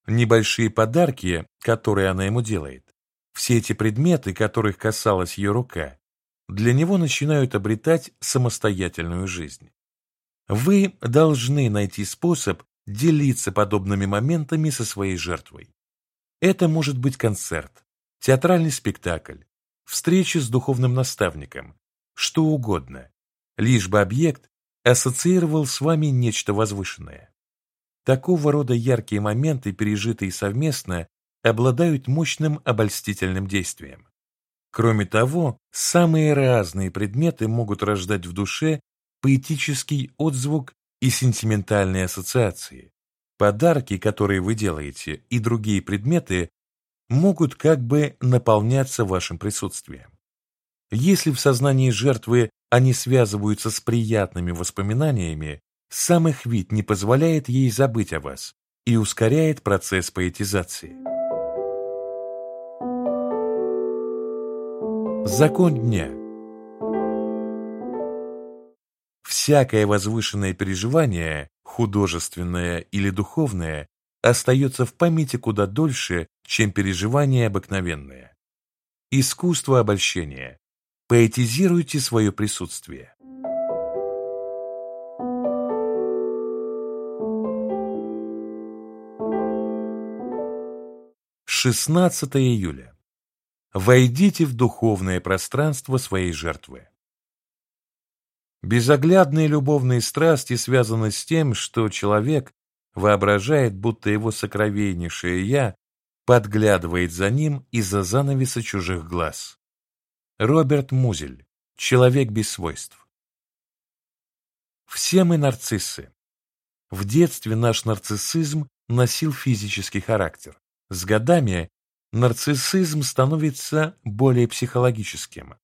S1: Небольшие подарки, которые она ему делает, все эти предметы, которых касалась ее рука, для него начинают обретать самостоятельную жизнь. Вы должны найти способ делиться подобными моментами со своей жертвой. Это может быть концерт, театральный спектакль, встреча с духовным наставником, что угодно, лишь бы объект ассоциировал с вами нечто возвышенное. Такого рода яркие моменты, пережитые совместно, обладают мощным обольстительным действием. Кроме того, самые разные предметы могут рождать в душе поэтический отзвук и сентиментальные ассоциации. Подарки, которые вы делаете, и другие предметы могут как бы наполняться вашим присутствием. Если в сознании жертвы они связываются с приятными воспоминаниями, сам их вид не позволяет ей забыть о вас и ускоряет процесс поэтизации. Закон дня Всякое возвышенное переживание, художественное или духовное, остается в памяти куда дольше, чем переживание обыкновенное. Искусство обольщения Поэтизируйте свое присутствие. Шестнадцатое июля. Войдите в духовное пространство своей жертвы. Безоглядные любовные страсти связаны с тем, что человек воображает, будто его сокровеннейшее «я» подглядывает за ним из-за занавеса чужих глаз. Роберт Музель. Человек без свойств. Все мы нарциссы. В детстве наш нарциссизм носил физический характер. С годами нарциссизм становится более психологическим.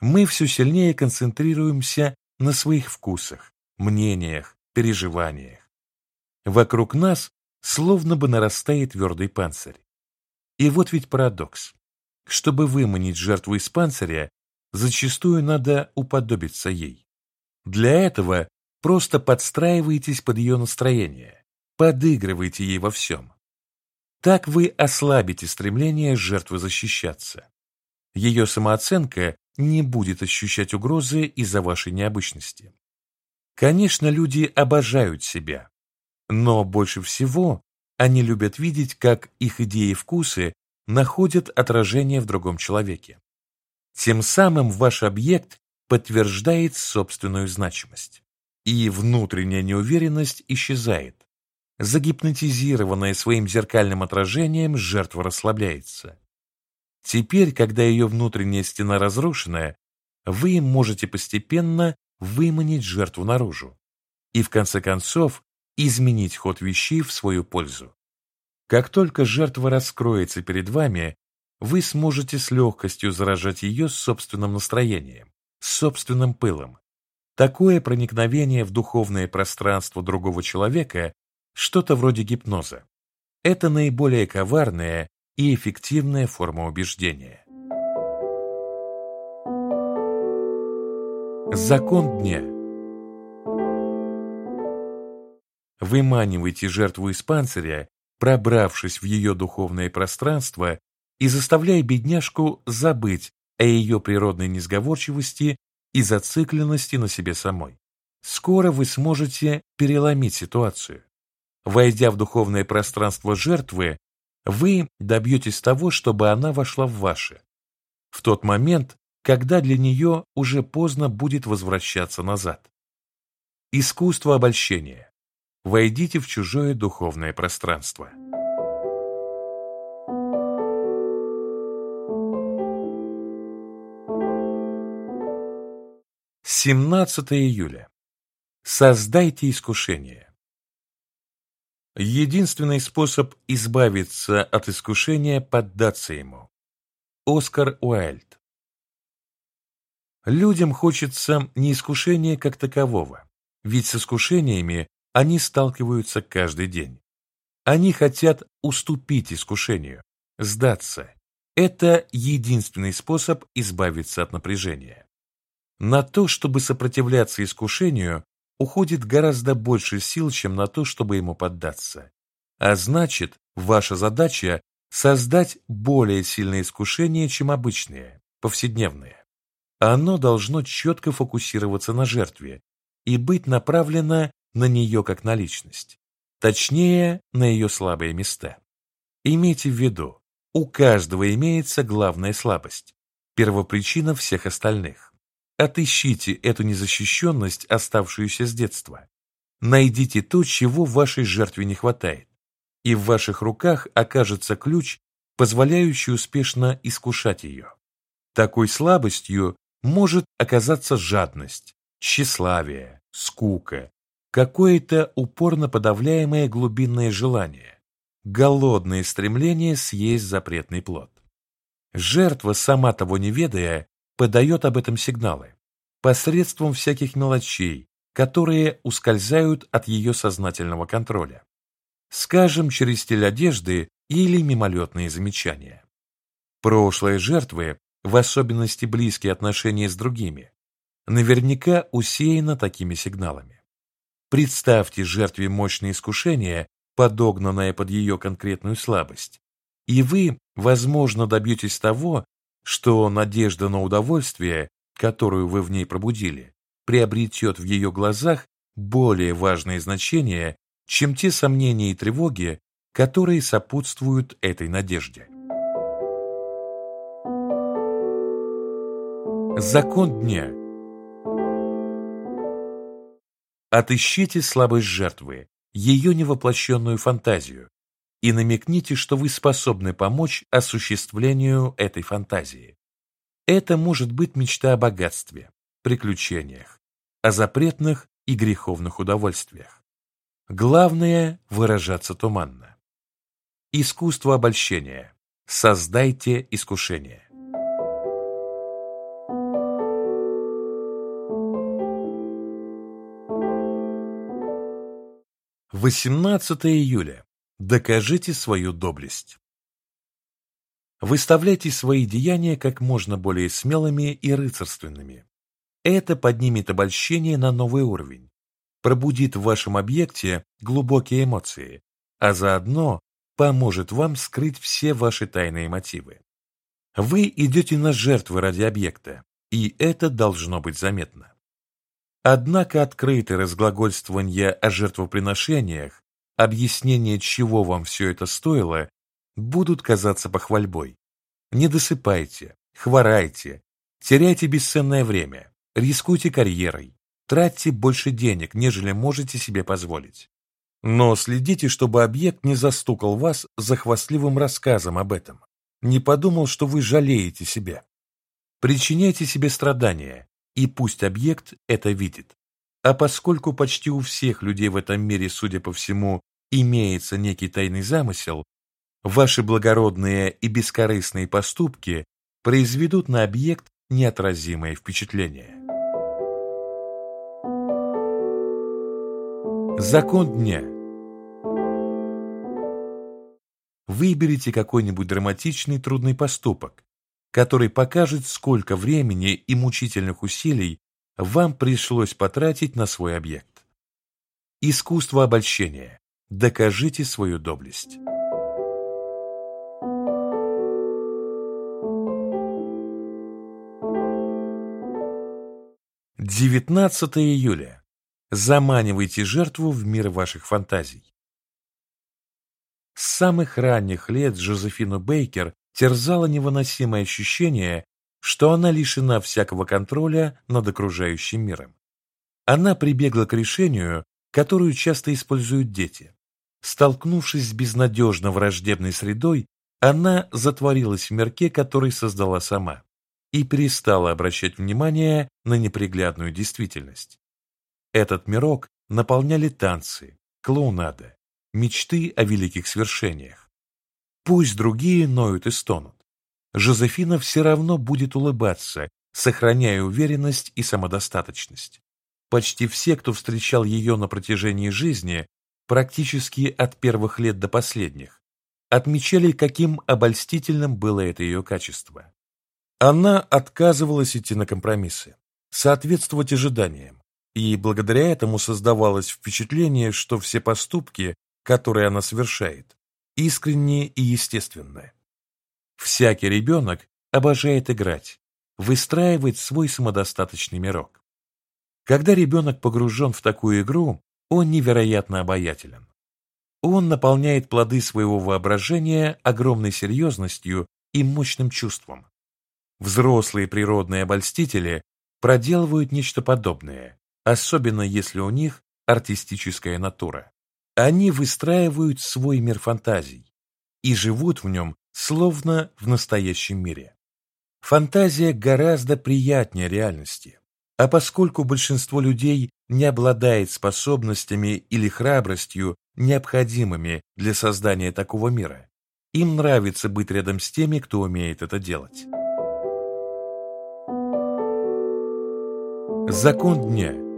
S1: Мы все сильнее концентрируемся на своих вкусах, мнениях, переживаниях. Вокруг нас словно бы нарастает твердый панцирь. И вот ведь парадокс. Чтобы выманить жертву из панциря, зачастую надо уподобиться ей. Для этого просто подстраивайтесь под ее настроение, подыгрывайте ей во всем. Так вы ослабите стремление жертвы защищаться. Ее самооценка не будет ощущать угрозы из-за вашей необычности. Конечно, люди обожают себя, но больше всего они любят видеть, как их идеи и вкусы находят отражение в другом человеке. Тем самым ваш объект подтверждает собственную значимость, и внутренняя неуверенность исчезает. Загипнотизированная своим зеркальным отражением, жертва расслабляется. Теперь, когда ее внутренняя стена разрушена, вы можете постепенно выманить жертву наружу и, в конце концов, изменить ход вещей в свою пользу. Как только жертва раскроется перед вами, вы сможете с легкостью заражать ее собственным настроением, собственным пылом. Такое проникновение в духовное пространство другого человека – что-то вроде гипноза. Это наиболее коварная и эффективная форма убеждения. Закон дня Выманивайте жертву из панциря, пробравшись в ее духовное пространство и заставляя бедняжку забыть о ее природной несговорчивости и зацикленности на себе самой. Скоро вы сможете переломить ситуацию. Войдя в духовное пространство жертвы, вы добьетесь того, чтобы она вошла в ваше. В тот момент, когда для нее уже поздно будет возвращаться назад. Искусство обольщения. Войдите в чужое духовное пространство. Семнадцатое июля. Создайте искушение. Единственный способ избавиться от искушения – поддаться ему. Оскар Уайльд Людям хочется не искушения как такового, ведь с искушениями они сталкиваются каждый день. Они хотят уступить искушению, сдаться. Это единственный способ избавиться от напряжения. На то, чтобы сопротивляться искушению, уходит гораздо больше сил, чем на то, чтобы ему поддаться. А значит, ваша задача – создать более сильное искушение, чем обычные, повседневные. Оно должно четко фокусироваться на жертве и быть направлено на нее как на личность, точнее, на ее слабые места. Имейте в виду, у каждого имеется главная слабость, первопричина всех остальных. Отыщите эту незащищенность, оставшуюся с детства. Найдите то, чего вашей жертве не хватает, и в ваших руках окажется ключ, позволяющий успешно искушать ее. Такой слабостью может оказаться жадность, тщеславие, скука, какое-то упорно подавляемое глубинное желание, голодное стремление съесть запретный плод. Жертва, сама того не ведая, подает об этом сигналы посредством всяких мелочей, которые ускользают от ее сознательного контроля. Скажем, через стиль одежды или мимолетные замечания. Прошлые жертвы, в особенности близкие отношения с другими, наверняка усеяно такими сигналами. Представьте жертве мощное искушение, подогнанное под ее конкретную слабость, и вы, возможно, добьетесь того, что надежда на удовольствие, которую вы в ней пробудили, приобретет в ее глазах более важное значение, чем те сомнения и тревоги, которые сопутствуют этой надежде. Закон дня Отыщите слабость жертвы, ее невоплощенную фантазию, и намекните, что вы способны помочь осуществлению этой фантазии. Это может быть мечта о богатстве, приключениях, о запретных и греховных удовольствиях. Главное – выражаться туманно. Искусство обольщения. Создайте искушение. Восемнадцатое июля. Докажите свою доблесть. Выставляйте свои деяния как можно более смелыми и рыцарственными. Это поднимет обольщение на новый уровень, пробудит в вашем объекте глубокие эмоции, а заодно поможет вам скрыть все ваши тайные мотивы. Вы идете на жертвы ради объекта, и это должно быть заметно. Однако открытое разглагольствование о жертвоприношениях, объяснение, чего вам все это стоило, будут казаться похвальбой. Не досыпайте, хворайте, теряйте бесценное время, рискуйте карьерой, тратьте больше денег, нежели можете себе позволить. Но следите, чтобы объект не застукал вас за хвастливым рассказом об этом, не подумал, что вы жалеете себя. Причиняйте себе страдания, и пусть объект это видит. А поскольку почти у всех людей в этом мире, судя по всему, имеется некий тайный замысел, ваши благородные и бескорыстные поступки произведут на объект неотразимое впечатление. Закон дня Выберите какой-нибудь драматичный трудный поступок, который покажет, сколько времени и мучительных усилий вам пришлось потратить на свой объект. Искусство обольщения. Докажите свою доблесть. Девятнадцатое июля. Заманивайте жертву в мир ваших фантазий. С самых ранних лет Жозефину Бейкер терзало невыносимое ощущение, что она лишена всякого контроля над окружающим миром. Она прибегла к решению, которую часто используют дети. Столкнувшись с безнадежно враждебной средой, она затворилась в мирке, который создала сама, и перестала обращать внимание на неприглядную действительность. Этот мирок наполняли танцы, клоунада, мечты о великих свершениях. Пусть другие ноют и стонут. Жозефина все равно будет улыбаться, сохраняя уверенность и самодостаточность. Почти все, кто встречал ее на протяжении жизни, практически от первых лет до последних, отмечали, каким обольстительным было это ее качество. Она отказывалась идти на компромиссы, соответствовать ожиданиям, и благодаря этому создавалось впечатление, что все поступки, которые она совершает, искренние и естественные. Всякий ребенок обожает играть, выстраивать свой самодостаточный мирок. Когда ребенок погружен в такую игру, он невероятно обаятелен. Он наполняет плоды своего воображения огромной серьезностью и мощным чувством. Взрослые природные обольстители проделывают нечто подобное, особенно если у них артистическая натура. Они выстраивают свой мир фантазий и живут в нем словно в настоящем мире. Фантазия гораздо приятнее реальности, а поскольку большинство людей не обладает способностями или храбростью, необходимыми для создания такого мира, им нравится быть рядом с теми, кто умеет это делать. Закон дня –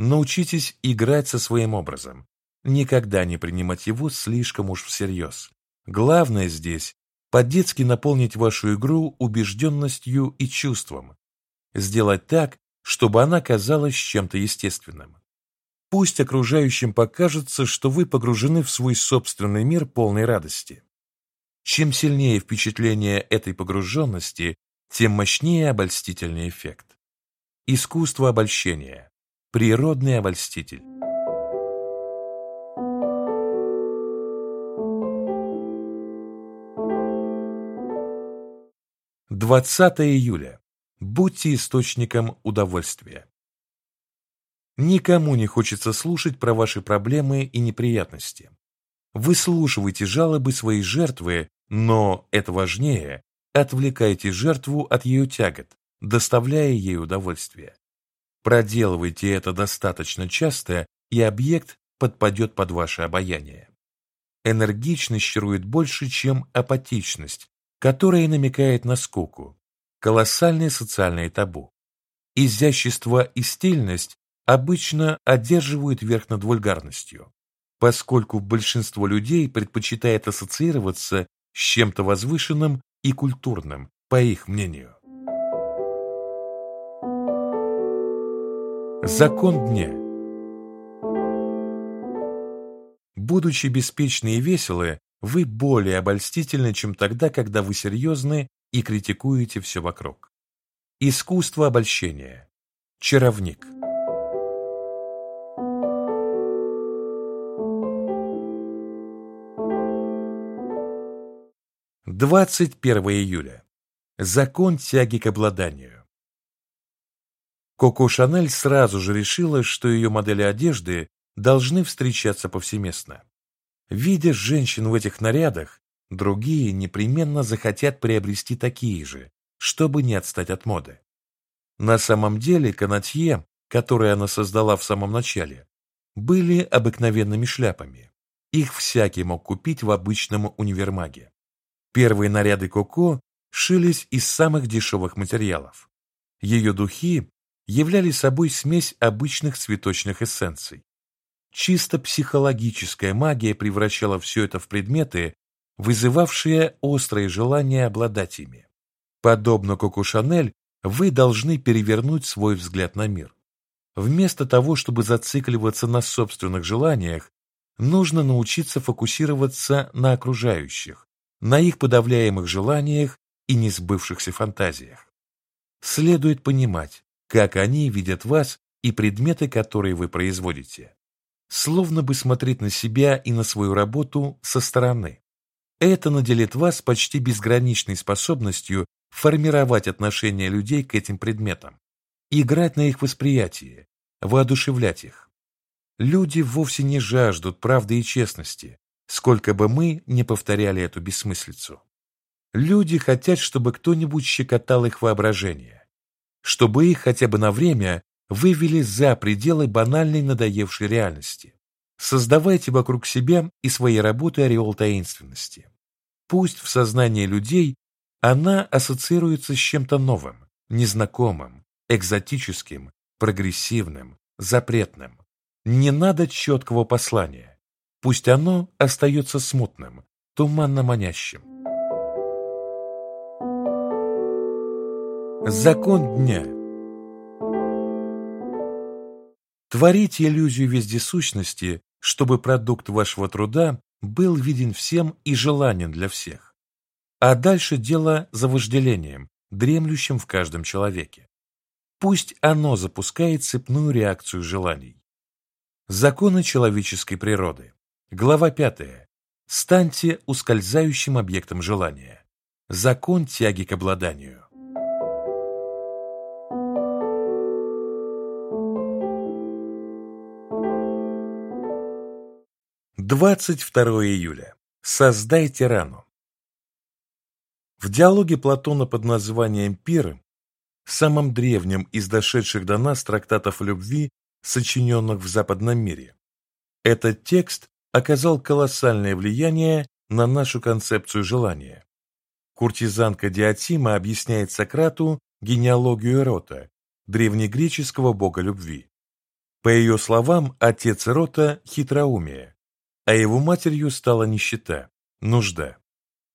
S1: Научитесь играть со своим образом. Никогда не принимать его слишком уж всерьез. Главное здесь – по-детски наполнить вашу игру убежденностью и чувством. Сделать так, чтобы она казалась чем-то естественным. Пусть окружающим покажется, что вы погружены в свой собственный мир полной радости. Чем сильнее впечатление этой погруженности, тем мощнее обольстительный эффект. Искусство обольщения. Природный обольститель. Двадцатое июля. Будьте источником удовольствия. Никому не хочется слушать про ваши проблемы и неприятности. Выслушивайте жалобы своей жертвы, но, это важнее, отвлекайте жертву от ее тягот, доставляя ей удовольствие. Проделывайте это достаточно часто, и объект подпадет под ваше обаяние. Энергичность чарует больше, чем апатичность, которая намекает на скуку. Колоссальное социальное табу. Изящество и стильность обычно одерживают верх над вульгарностью, поскольку большинство людей предпочитает ассоциироваться с чем-то возвышенным и культурным, по их мнению. Закон дня Будучи беспечны и веселы, вы более обольстительны, чем тогда, когда вы серьезны и критикуете все вокруг. Искусство обольщения. Чаровник. Двадцать первое июля. Закон тяги к обладанию. Коко Шанель сразу же решила, что ее модели одежды должны встречаться повсеместно. Видя женщин в этих нарядах, другие непременно захотят приобрести такие же, чтобы не отстать от моды. На самом деле канатье, которые она создала в самом начале, были обыкновенными шляпами. Их всякий мог купить в обычном универмаге. Первые наряды Коко шились из самых дешевых материалов. Ее духи являли собой смесь обычных цветочных эссенций. Чисто психологическая магия превращала все это в предметы, вызывавшие острое желание обладать ими. Подобно Коко Шанель, вы должны перевернуть свой взгляд на мир. Вместо того, чтобы зацикливаться на собственных желаниях, нужно научиться фокусироваться на окружающих, на их подавляемых желаниях и несбывшихся фантазиях. Следует понимать, как они видят вас и предметы, которые вы производите. Словно бы смотреть на себя и на свою работу со стороны. Это наделит вас почти безграничной способностью формировать отношение людей к этим предметам, играть на их восприятии, воодушевлять их. Люди вовсе не жаждут правды и честности, сколько бы мы не повторяли эту бессмыслицу. Люди хотят, чтобы кто-нибудь щекотал их воображение, чтобы их хотя бы на время вывели за пределы банальной надоевшей реальности. Создавайте вокруг себя и своей работы ореол таинственности. Пусть в сознании людей она ассоциируется с чем-то новым, незнакомым, экзотическим, прогрессивным, запретным. Не надо четкого послания. Пусть оно остается смутным, туманно-манящим. Закон дня Творите иллюзию вездесущности, чтобы продукт вашего труда был виден всем и желанен для всех. А дальше дело за вожделением, дремлющим в каждом человеке. Пусть оно запускает цепную реакцию желаний. Законы человеческой природы. Глава 5. Станьте ускользающим объектом желания. Закон тяги к обладанию. Двадцать второе июля. Создайте рану. В диалоге Платона под названием «Пир», самом древнем из дошедших до нас трактатов любви, сочиненных в западном мире, этот текст оказал колоссальное влияние на нашу концепцию желания. Куртизанка Диатима объясняет Сократу генеалогию Эрота, древнегреческого бога любви. По ее словам, отец Эрота – хитроумие, а его матерью стала нищета, нужда.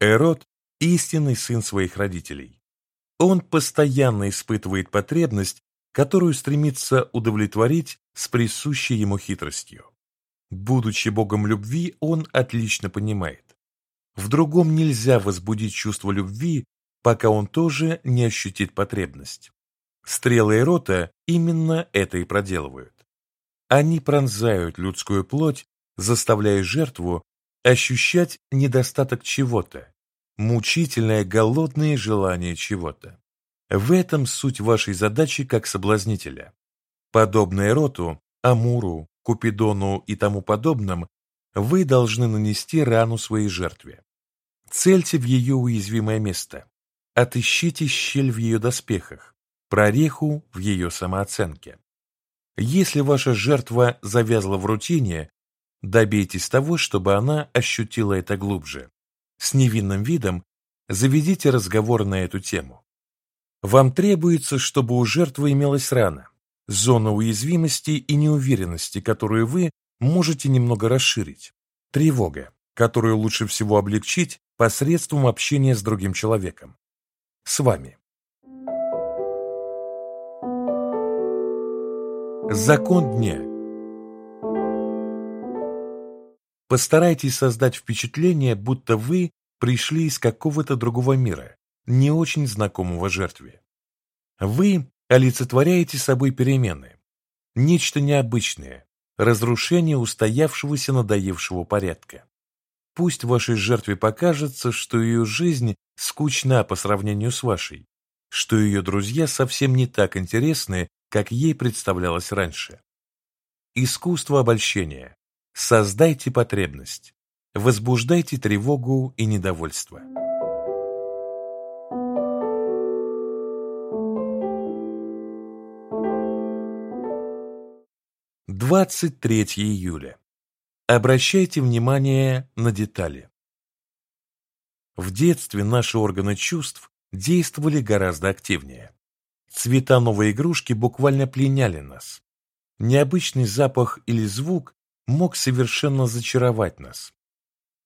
S1: Эрот истинный сын своих родителей. Он постоянно испытывает потребность, которую стремится удовлетворить с присущей ему хитростью. Будучи богом любви, он отлично понимает. В другом нельзя возбудить чувство любви, пока он тоже не ощутит потребность. Стрелы Эрота именно это и проделывают. Они пронзают людскую плоть, заставляя жертву ощущать недостаток чего-то, мучительное голодное желание чего-то. В этом суть вашей задачи как соблазнителя. Подобное Роту, Амуру, Купидону и тому подобным, вы должны нанести рану своей жертве. Цельте в ее уязвимое место. Отыщите щель в ее доспехах, прореху в ее самооценке. Если ваша жертва завязла в рутине, добейтесь того, чтобы она ощутила это глубже с невинным видом заведите разговор на эту тему. Вам требуется, чтобы у жертвы имелась рана, зона уязвимости и неуверенности, которую вы можете немного расширить. Тревога, которую лучше всего облегчить посредством общения с другим человеком. С вами. Закон дня. Постарайтесь создать впечатление, будто вы пришли из какого-то другого мира, не очень знакомого жертве. Вы олицетворяете собой перемены, нечто необычное, разрушение устоявшегося надоевшего порядка. Пусть вашей жертве покажется, что ее жизнь скучна по сравнению с вашей, что ее друзья совсем не так интересны, как ей представлялось раньше. Искусство обольщения. Создайте потребность. Возбуждайте тревогу и недовольство. 23 июля. Обращайте внимание на детали. В детстве наши органы чувств действовали гораздо активнее. Цвета новой игрушки буквально пленяли нас. Необычный запах или звук мог совершенно зачаровать нас.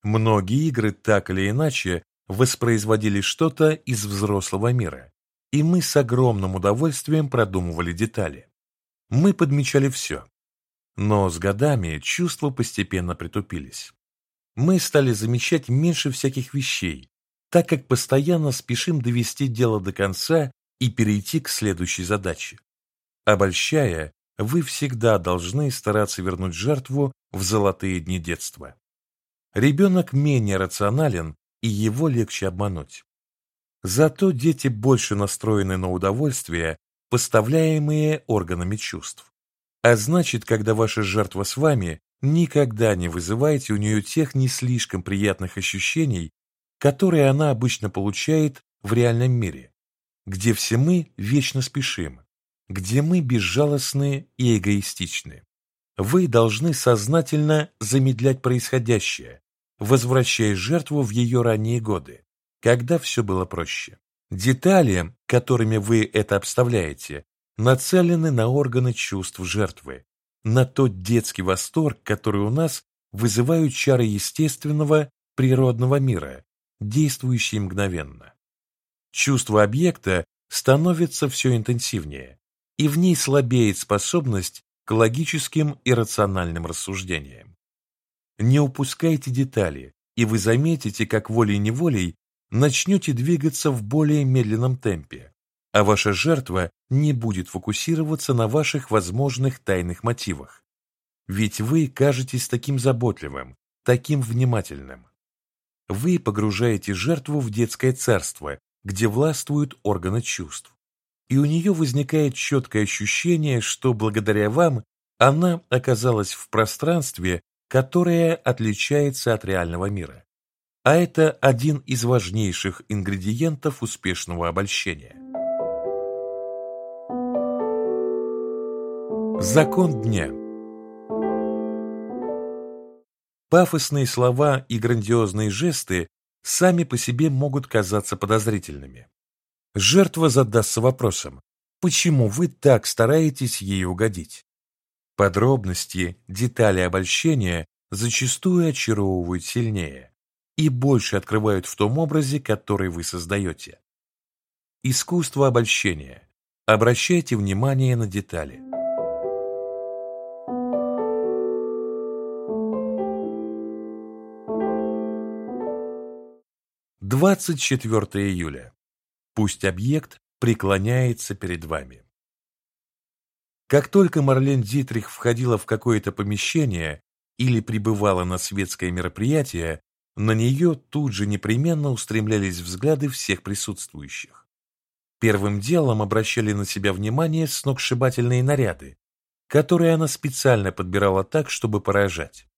S1: Многие игры так или иначе воспроизводили что-то из взрослого мира, и мы с огромным удовольствием продумывали детали. Мы подмечали все но с годами чувства постепенно притупились. Мы стали замечать меньше всяких вещей, так как постоянно спешим довести дело до конца и перейти к следующей задаче. Обольщая, вы всегда должны стараться вернуть жертву в золотые дни детства. Ребенок менее рационален, и его легче обмануть. Зато дети больше настроены на удовольствия, поставляемые органами чувств. А значит, когда ваша жертва с вами, никогда не вызывайте у нее тех не слишком приятных ощущений, которые она обычно получает в реальном мире, где все мы вечно спешим, где мы безжалостны и эгоистичны. Вы должны сознательно замедлять происходящее, возвращая жертву в ее ранние годы, когда все было проще. Детали, которыми вы это обставляете, нацелены на органы чувств жертвы, на тот детский восторг, который у нас вызывают чары естественного природного мира, действующие мгновенно. Чувство объекта становится все интенсивнее, и в ней слабеет способность к логическим и рациональным рассуждениям. Не упускайте детали, и вы заметите, как волей-неволей начнете двигаться в более медленном темпе, а ваша жертва не будет фокусироваться на ваших возможных тайных мотивах. Ведь вы кажетесь таким заботливым, таким внимательным. Вы погружаете жертву в детское царство, где властвуют органы чувств. И у нее возникает четкое ощущение, что благодаря вам она оказалась в пространстве, которое отличается от реального мира. А это один из важнейших ингредиентов успешного обольщения. Закон дня Пафосные слова и грандиозные жесты сами по себе могут казаться подозрительными. Жертва задастся вопросом, почему вы так стараетесь ей угодить? Подробности, детали обольщения зачастую очаровывают сильнее и больше открывают в том образе, который вы создаете. Искусство обольщения. Обращайте внимание на детали. 24 июля. Пусть объект преклоняется перед вами. Как только Марлен Дитрих входила в какое-то помещение или прибывала на светское мероприятие, на нее тут же непременно устремлялись взгляды всех присутствующих. Первым делом обращали на себя внимание сногсшибательные наряды, которые она специально подбирала так, чтобы поражать.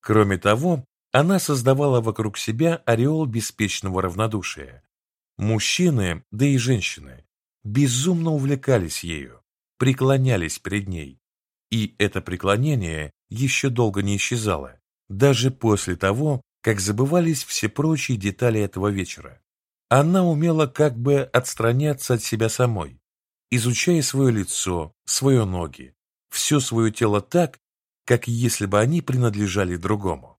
S1: Кроме того, она создавала вокруг себя ореол беспечного равнодушия. Мужчины, да и женщины, безумно увлекались ею, преклонялись перед ней. И это преклонение еще долго не исчезало, даже после того, как забывались все прочие детали этого вечера. Она умела как бы отстраняться от себя самой, изучая свое лицо, свое ноги, все свое тело так, как если бы они принадлежали другому.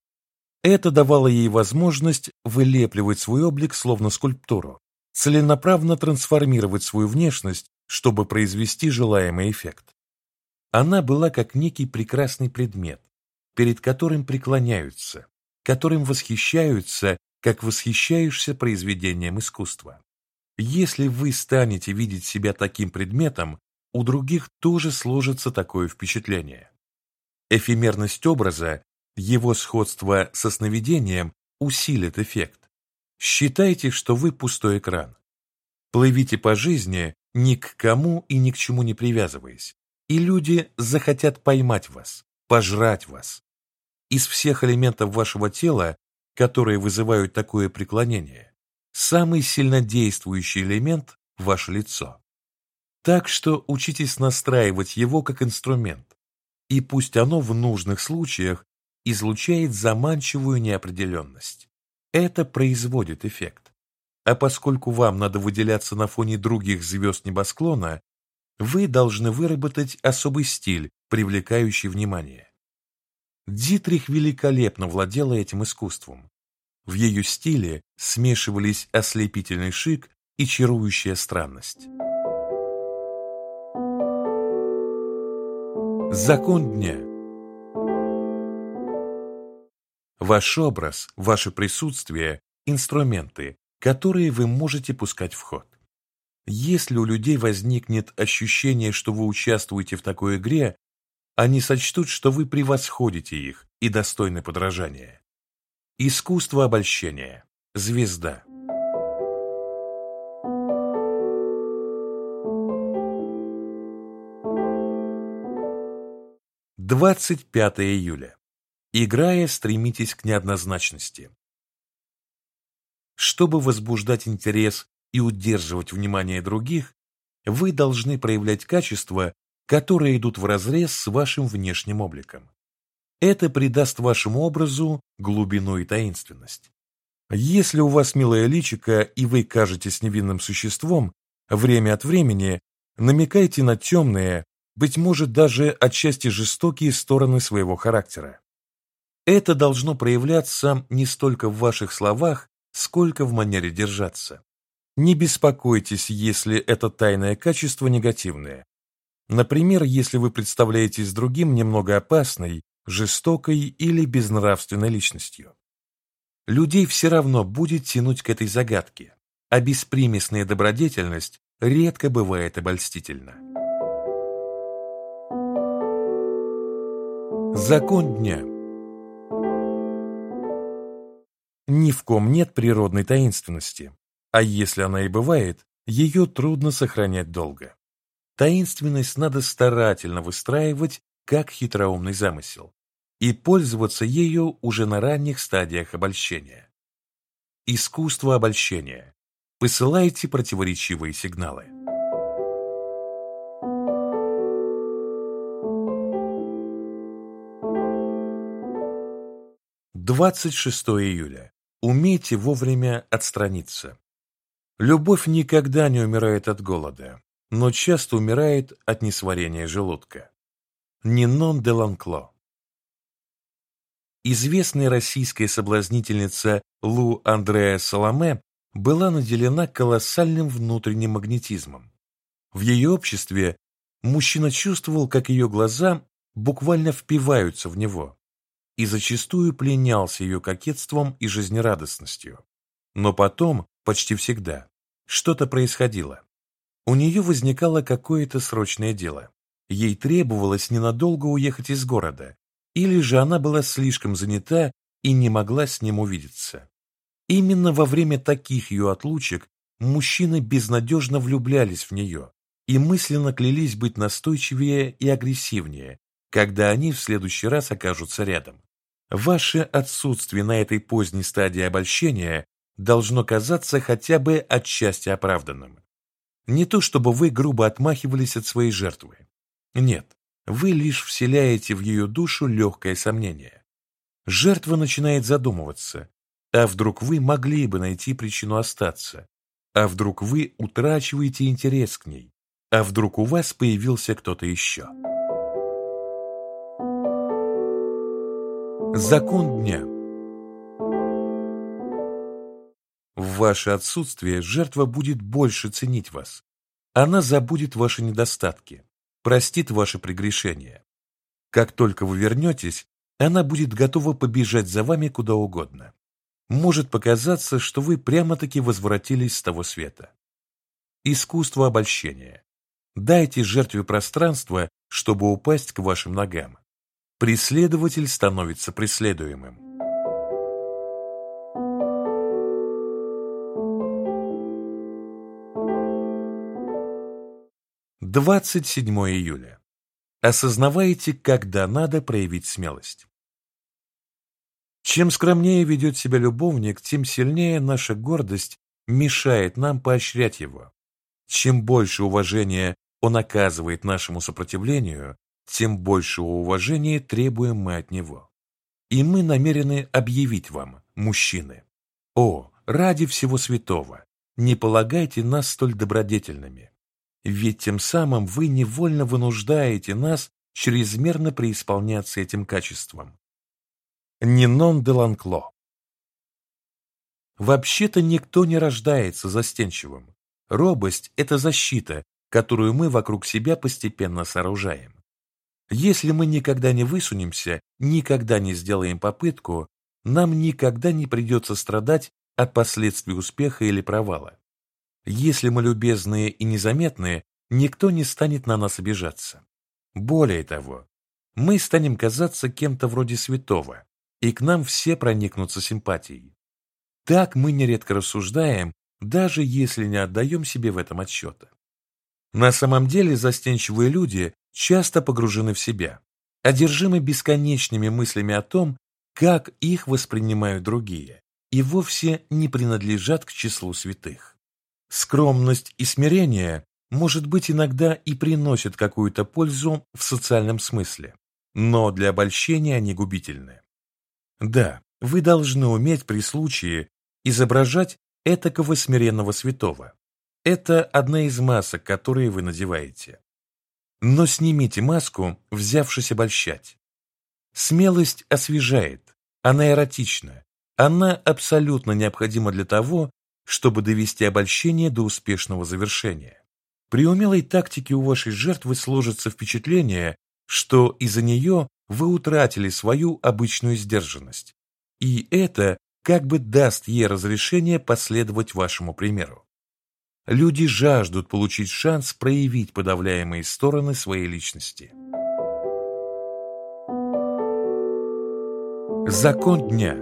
S1: Это давало ей возможность вылепливать свой облик словно скульптуру, целенаправленно трансформировать свою внешность, чтобы произвести желаемый эффект. Она была как некий прекрасный предмет, перед которым преклоняются, которым восхищаются, как восхищаешься произведением искусства. Если вы станете видеть себя таким предметом, у других тоже сложится такое впечатление. Эфемерность образа, его сходство со сновидением усилит эффект. Считайте, что вы пустой экран. Плывите по жизни, ни к кому и ни к чему не привязываясь, и люди захотят поймать вас, пожрать вас. Из всех элементов вашего тела, которые вызывают такое преклонение, самый сильнодействующий элемент – ваше лицо. Так что учитесь настраивать его как инструмент, и пусть оно в нужных случаях излучает заманчивую неопределенность. Это производит эффект. А поскольку вам надо выделяться на фоне других звезд небосклона, вы должны выработать особый стиль, привлекающий внимание. Дитрих великолепно владела этим искусством. В ее стиле смешивались ослепительный шик и чарующая странность. Закон дня Ваш образ, ваше присутствие – инструменты, которые вы можете пускать в ход. Если у людей возникнет ощущение, что вы участвуете в такой игре, они сочтут, что вы превосходите их и достойны подражания. Искусство обольщения. Звезда. Двадцать пятое июля. Играя, стремитесь к неоднозначности. Чтобы возбуждать интерес и удерживать внимание других, вы должны проявлять качества, которые идут вразрез с вашим внешним обликом. Это придаст вашему образу глубину и таинственность. Если у вас милое личико и вы кажетесь невинным существом, время от времени намекайте на темные, быть может даже отчасти жестокие стороны своего характера. Это должно проявляться не столько в ваших словах, сколько в манере держаться. Не беспокойтесь, если это тайное качество негативное. Например, если вы представляетесь другим немного опасной, жестокой или безнравственной личностью. Людей все равно будет тянуть к этой загадке, а беспримесная добродетельность редко бывает обольстительна. Закон дня Ни в ком нет природной таинственности, а если она и бывает, ее трудно сохранять долго. Таинственность надо старательно выстраивать как хитроумный замысел и пользоваться ею уже на ранних стадиях обольщения. Искусство обольщения. Посылайте противоречивые сигналы. Двадцать шестое июля. Умейте вовремя отстраниться. Любовь никогда не умирает от голода, но часто умирает от несварения желудка. Нинон де Ланкло Известная российская соблазнительница Лу Андреа Саламе была наделена колоссальным внутренним магнетизмом. В ее обществе мужчина чувствовал, как ее глаза буквально впиваются в него, и зачастую пленялся ее кокетством и жизнерадостностью. Но потом, почти всегда, что-то происходило. У нее возникало какое-то срочное дело. Ей требовалось ненадолго уехать из города, или же она была слишком занята и не могла с ним увидеться. Именно во время таких ее отлучек мужчины безнадежно влюблялись в нее и мысленно клялись быть настойчивее и агрессивнее, когда они в следующий раз окажутся рядом. Ваше отсутствие на этой поздней стадии обольщения должно казаться хотя бы отчасти оправданным. Не то чтобы вы грубо отмахивались от своей жертвы. Нет, вы лишь вселяете в ее душу легкое сомнение. Жертва начинает задумываться, а вдруг вы могли бы найти причину остаться, а вдруг вы утрачиваете интерес к ней, а вдруг у вас появился кто-то еще. Закон дня В ваше отсутствие жертва будет больше ценить вас. Она забудет ваши недостатки, простит ваши прегрешения. Как только вы вернетесь, она будет готова побежать за вами куда угодно. Может показаться, что вы прямо-таки возвратились с того света. Искусство обольщения. Дайте жертве пространство, чтобы упасть к вашим ногам. Преследователь становится преследуемым. Двадцать седьмое июля. Осознаваете, когда надо проявить смелость. Чем скромнее ведет себя любовник, тем сильнее наша гордость мешает нам поощрять его. Чем больше уважения он оказывает нашему сопротивлению, тем большего уважения требуем мы от него. И мы намерены объявить вам, мужчины, «О, ради всего святого, не полагайте нас столь добродетельными, ведь тем самым вы невольно вынуждаете нас чрезмерно преисполняться этим качеством». Нинон де Ланкло Вообще-то никто не рождается застенчивым. Робость – это защита, которую мы вокруг себя постепенно сооружаем. Если мы никогда не высунемся, никогда не сделаем попытку, нам никогда не придется страдать от последствий успеха или провала. Если мы любезные и незаметные, никто не станет на нас обижаться. Более того, мы станем казаться кем-то вроде святого, и к нам все проникнутся симпатией. Так мы нередко рассуждаем, даже если не отдаем себе в этом отчета. На самом деле застенчивые люди часто погружены в себя, одержимы бесконечными мыслями о том, как их воспринимают другие, и вовсе не принадлежат к числу святых. Скромность и смирение, может быть, иногда и приносят какую-то пользу в социальном смысле, но для обольщения они губительны. Да, вы должны уметь при случае изображать этакого смиренного святого. Это одна из масок, которые вы надеваете. Но снимите маску, взявшись обольщать. Смелость освежает, она эротична, она абсолютно необходима для того, чтобы довести обольщение до успешного завершения. При умелой тактике у вашей жертвы сложится впечатление, что из-за нее вы утратили свою обычную сдержанность, и это как бы даст ей разрешение последовать вашему примеру. Люди жаждут получить шанс проявить подавляемые стороны своей личности. Закон дня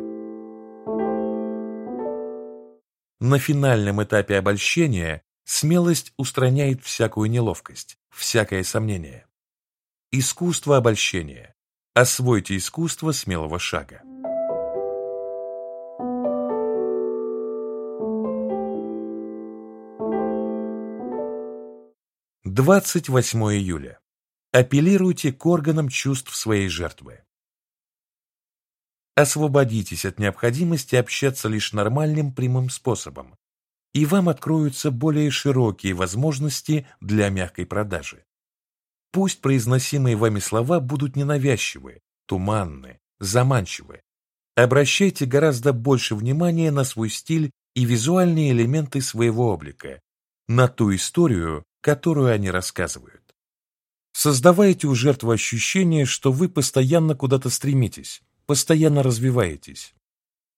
S1: На финальном этапе обольщения смелость устраняет всякую неловкость, всякое сомнение. Искусство обольщения. Освойте искусство смелого шага. 28 июля. Апеллируйте к органам чувств своей жертвы. Освободитесь от необходимости общаться лишь нормальным прямым способом, и вам откроются более широкие возможности для мягкой продажи. Пусть произносимые вами слова будут ненавязчивы, туманны, заманчивы. Обращайте гораздо больше внимания на свой стиль и визуальные элементы своего облика, на ту историю, которую они рассказывают. Создавайте у жертвы ощущение, что вы постоянно куда-то стремитесь, постоянно развиваетесь.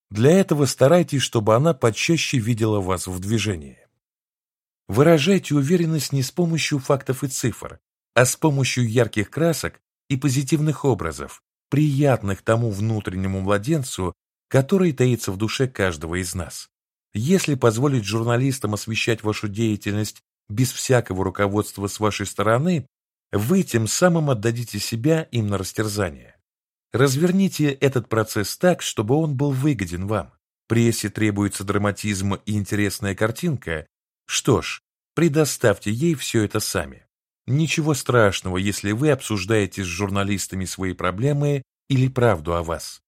S1: Для этого старайтесь, чтобы она почаще видела вас в движении. Выражайте уверенность не с помощью фактов и цифр, а с помощью ярких красок и позитивных образов, приятных тому внутреннему младенцу, который таится в душе каждого из нас. Если позволить журналистам освещать вашу деятельность без всякого руководства с вашей стороны, вы тем самым отдадите себя им на растерзание. Разверните этот процесс так, чтобы он был выгоден вам. Прессе требуется драматизм и интересная картинка. Что ж, предоставьте ей все это сами. Ничего страшного, если вы обсуждаете с журналистами свои проблемы или правду о вас.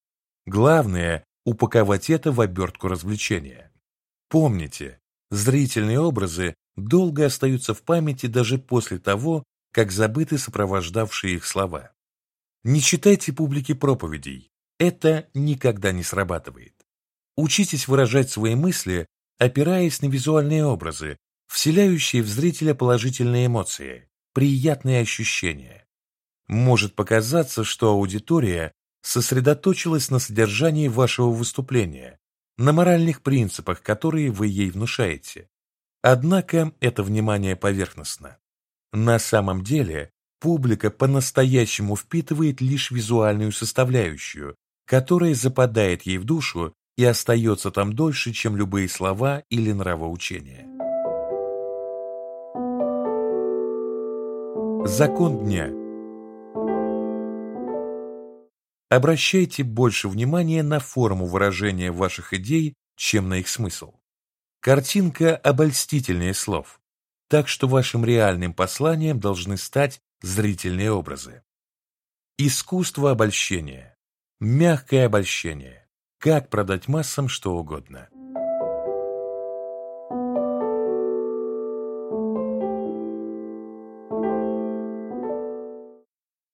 S1: Главное – упаковать это в обертку развлечения. Помните, зрительные образы долго остаются в памяти даже после того, как забыты сопровождавшие их слова. Не читайте публики проповедей, это никогда не срабатывает. Учитесь выражать свои мысли, опираясь на визуальные образы, вселяющие в зрителя положительные эмоции, приятные ощущения. Может показаться, что аудитория сосредоточилась на содержании вашего выступления, на моральных принципах, которые вы ей внушаете. Однако это внимание поверхностно. На самом деле публика по-настоящему впитывает лишь визуальную составляющую, которая западает ей в душу и остается там дольше, чем любые слова или нравоучения. Закон дня Обращайте больше внимания на форму выражения ваших идей, чем на их смысл. Картинка обольстительнее слов, так что вашим реальным посланием должны стать зрительные образы. Искусство обольщения. Мягкое обольщение. Как продать массам что угодно.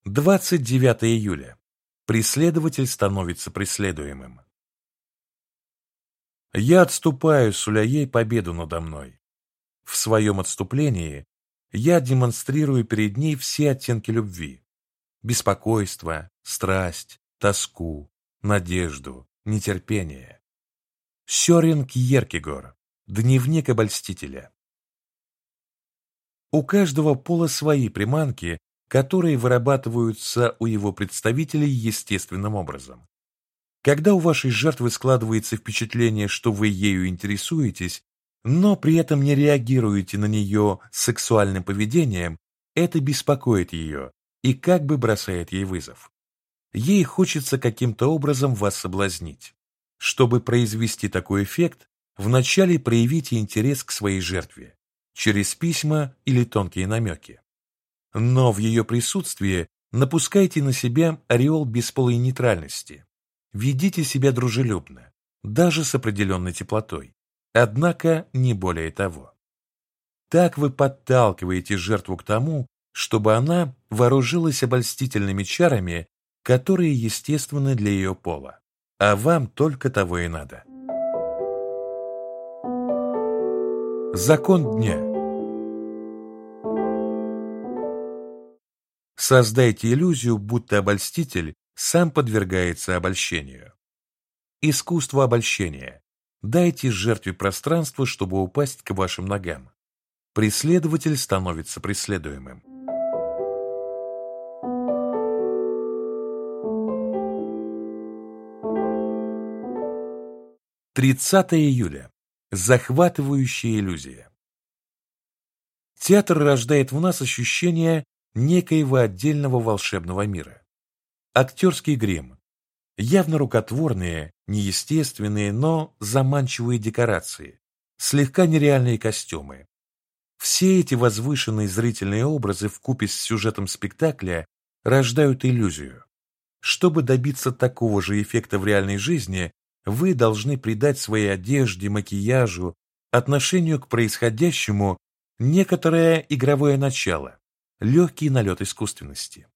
S1: Двадцать девятое июля. Преследователь становится преследуемым. Я отступаю, суля ей победу надо мной. В своем отступлении я демонстрирую перед ней все оттенки любви. Беспокойство, страсть, тоску, надежду, нетерпение. Сёрен Кьеркегор. Дневник обольстителя. У каждого пола свои приманки, которые вырабатываются у его представителей естественным образом. Когда у вашей жертвы складывается впечатление, что вы ею интересуетесь, но при этом не реагируете на нее сексуальным поведением, это беспокоит ее и как бы бросает ей вызов. Ей хочется каким-то образом вас соблазнить. Чтобы произвести такой эффект, вначале проявите интерес к своей жертве через письма или тонкие намеки. Но в ее присутствии напускайте на себя ореол бесполой нейтральности. Ведите себя дружелюбно, даже с определенной теплотой, однако не более того. Так вы подталкиваете жертву к тому, чтобы она вооружилась обольстительными чарами, которые естественны для ее пола, а вам только того и надо. Закон дня Создайте иллюзию, будто обольститель сам подвергается обольщению. Искусство обольщения. Дайте жертве пространство, чтобы упасть к вашим ногам. Преследователь становится преследуемым. Тридцатое июля. Захватывающая иллюзия. Театр рождает в нас ощущение некоего отдельного волшебного мира. Актерский грим. Явно рукотворные, неестественные, но заманчивые декорации, слегка нереальные костюмы. Все эти возвышенные зрительные образы в купе с сюжетом спектакля рождают иллюзию. Чтобы добиться такого же эффекта в реальной жизни, вы должны придать своей одежде, макияжу, отношению к происходящему некоторое игровое начало, легкий налет искусственности.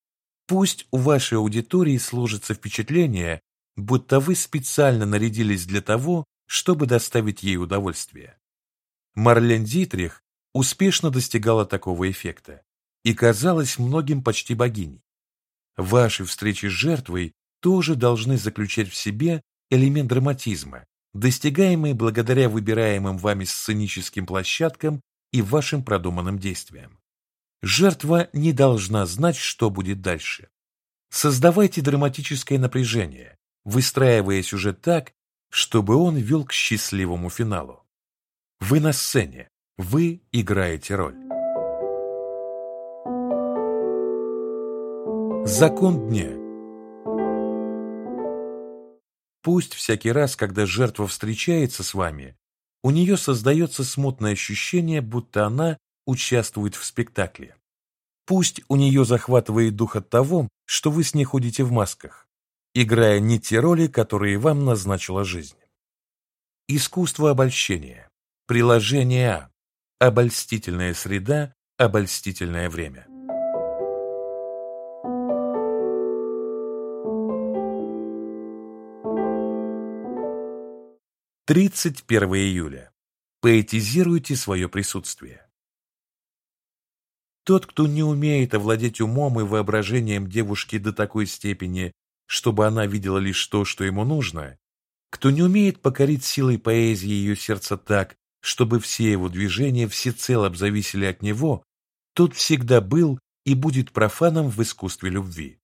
S1: Пусть у вашей аудитории сложится впечатление, будто вы специально нарядились для того, чтобы доставить ей удовольствие. Марлен Дитрих успешно достигала такого эффекта и казалась многим почти богиней. Ваши встречи с жертвой тоже должны заключать в себе элемент драматизма, достигаемый благодаря выбираемым вами сценическим площадкам и вашим продуманным действиям. Жертва не должна знать, что будет дальше. Создавайте драматическое напряжение, выстраивая сюжет так, чтобы он вел к счастливому финалу. Вы на сцене, вы играете роль. Закон дня Пусть всякий раз, когда жертва встречается с вами, у нее создается смутное ощущение, будто она участвует в спектакле. Пусть у нее захватывает дух от того, что вы с ней ходите в масках, играя не те роли, которые вам назначила жизнь. Искусство обольщения. Приложение А. обольстительная среда, обольстительное время. Тридцать первое июля. Поэтизируйте свое присутствие. Тот, кто не умеет овладеть умом и воображением девушки до такой степени, чтобы она видела лишь то, что ему нужно, кто не умеет покорить силой поэзии ее сердце так, чтобы все его движения всецело обзависели от него, тот всегда был и будет профаном в искусстве любви.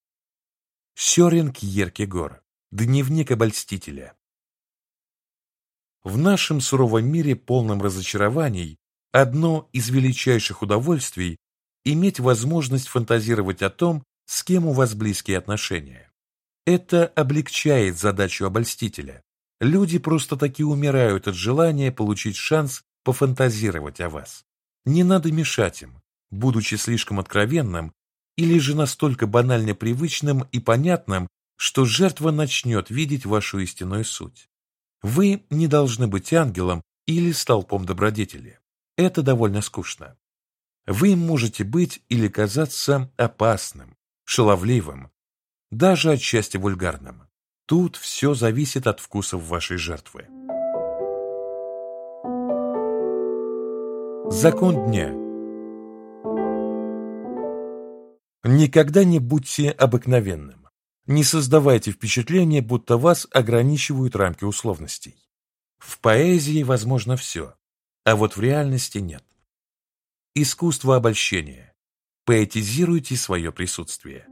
S1: Сёрен Кьеркегор. Дневник обольстителя. В нашем суровом мире, полном разочарований, одно из величайших удовольствий иметь возможность фантазировать о том, с кем у вас близкие отношения. Это облегчает задачу обольстителя. Люди просто таки умирают от желания получить шанс пофантазировать о вас. Не надо мешать им, будучи слишком откровенным или же настолько банально привычным и понятным, что жертва начнет видеть вашу истинную суть. Вы не должны быть ангелом или столпом добродетели. Это довольно скучно. Вы можете быть или казаться опасным, шаловливым, даже отчасти вульгарным. Тут все зависит от вкусов вашей жертвы. Закон дня Никогда не будьте обыкновенным. Не создавайте впечатление, будто вас ограничивают рамки условностей. В поэзии возможно все, а вот в реальности нет. Искусство обольщения. Поэтизируйте свое присутствие.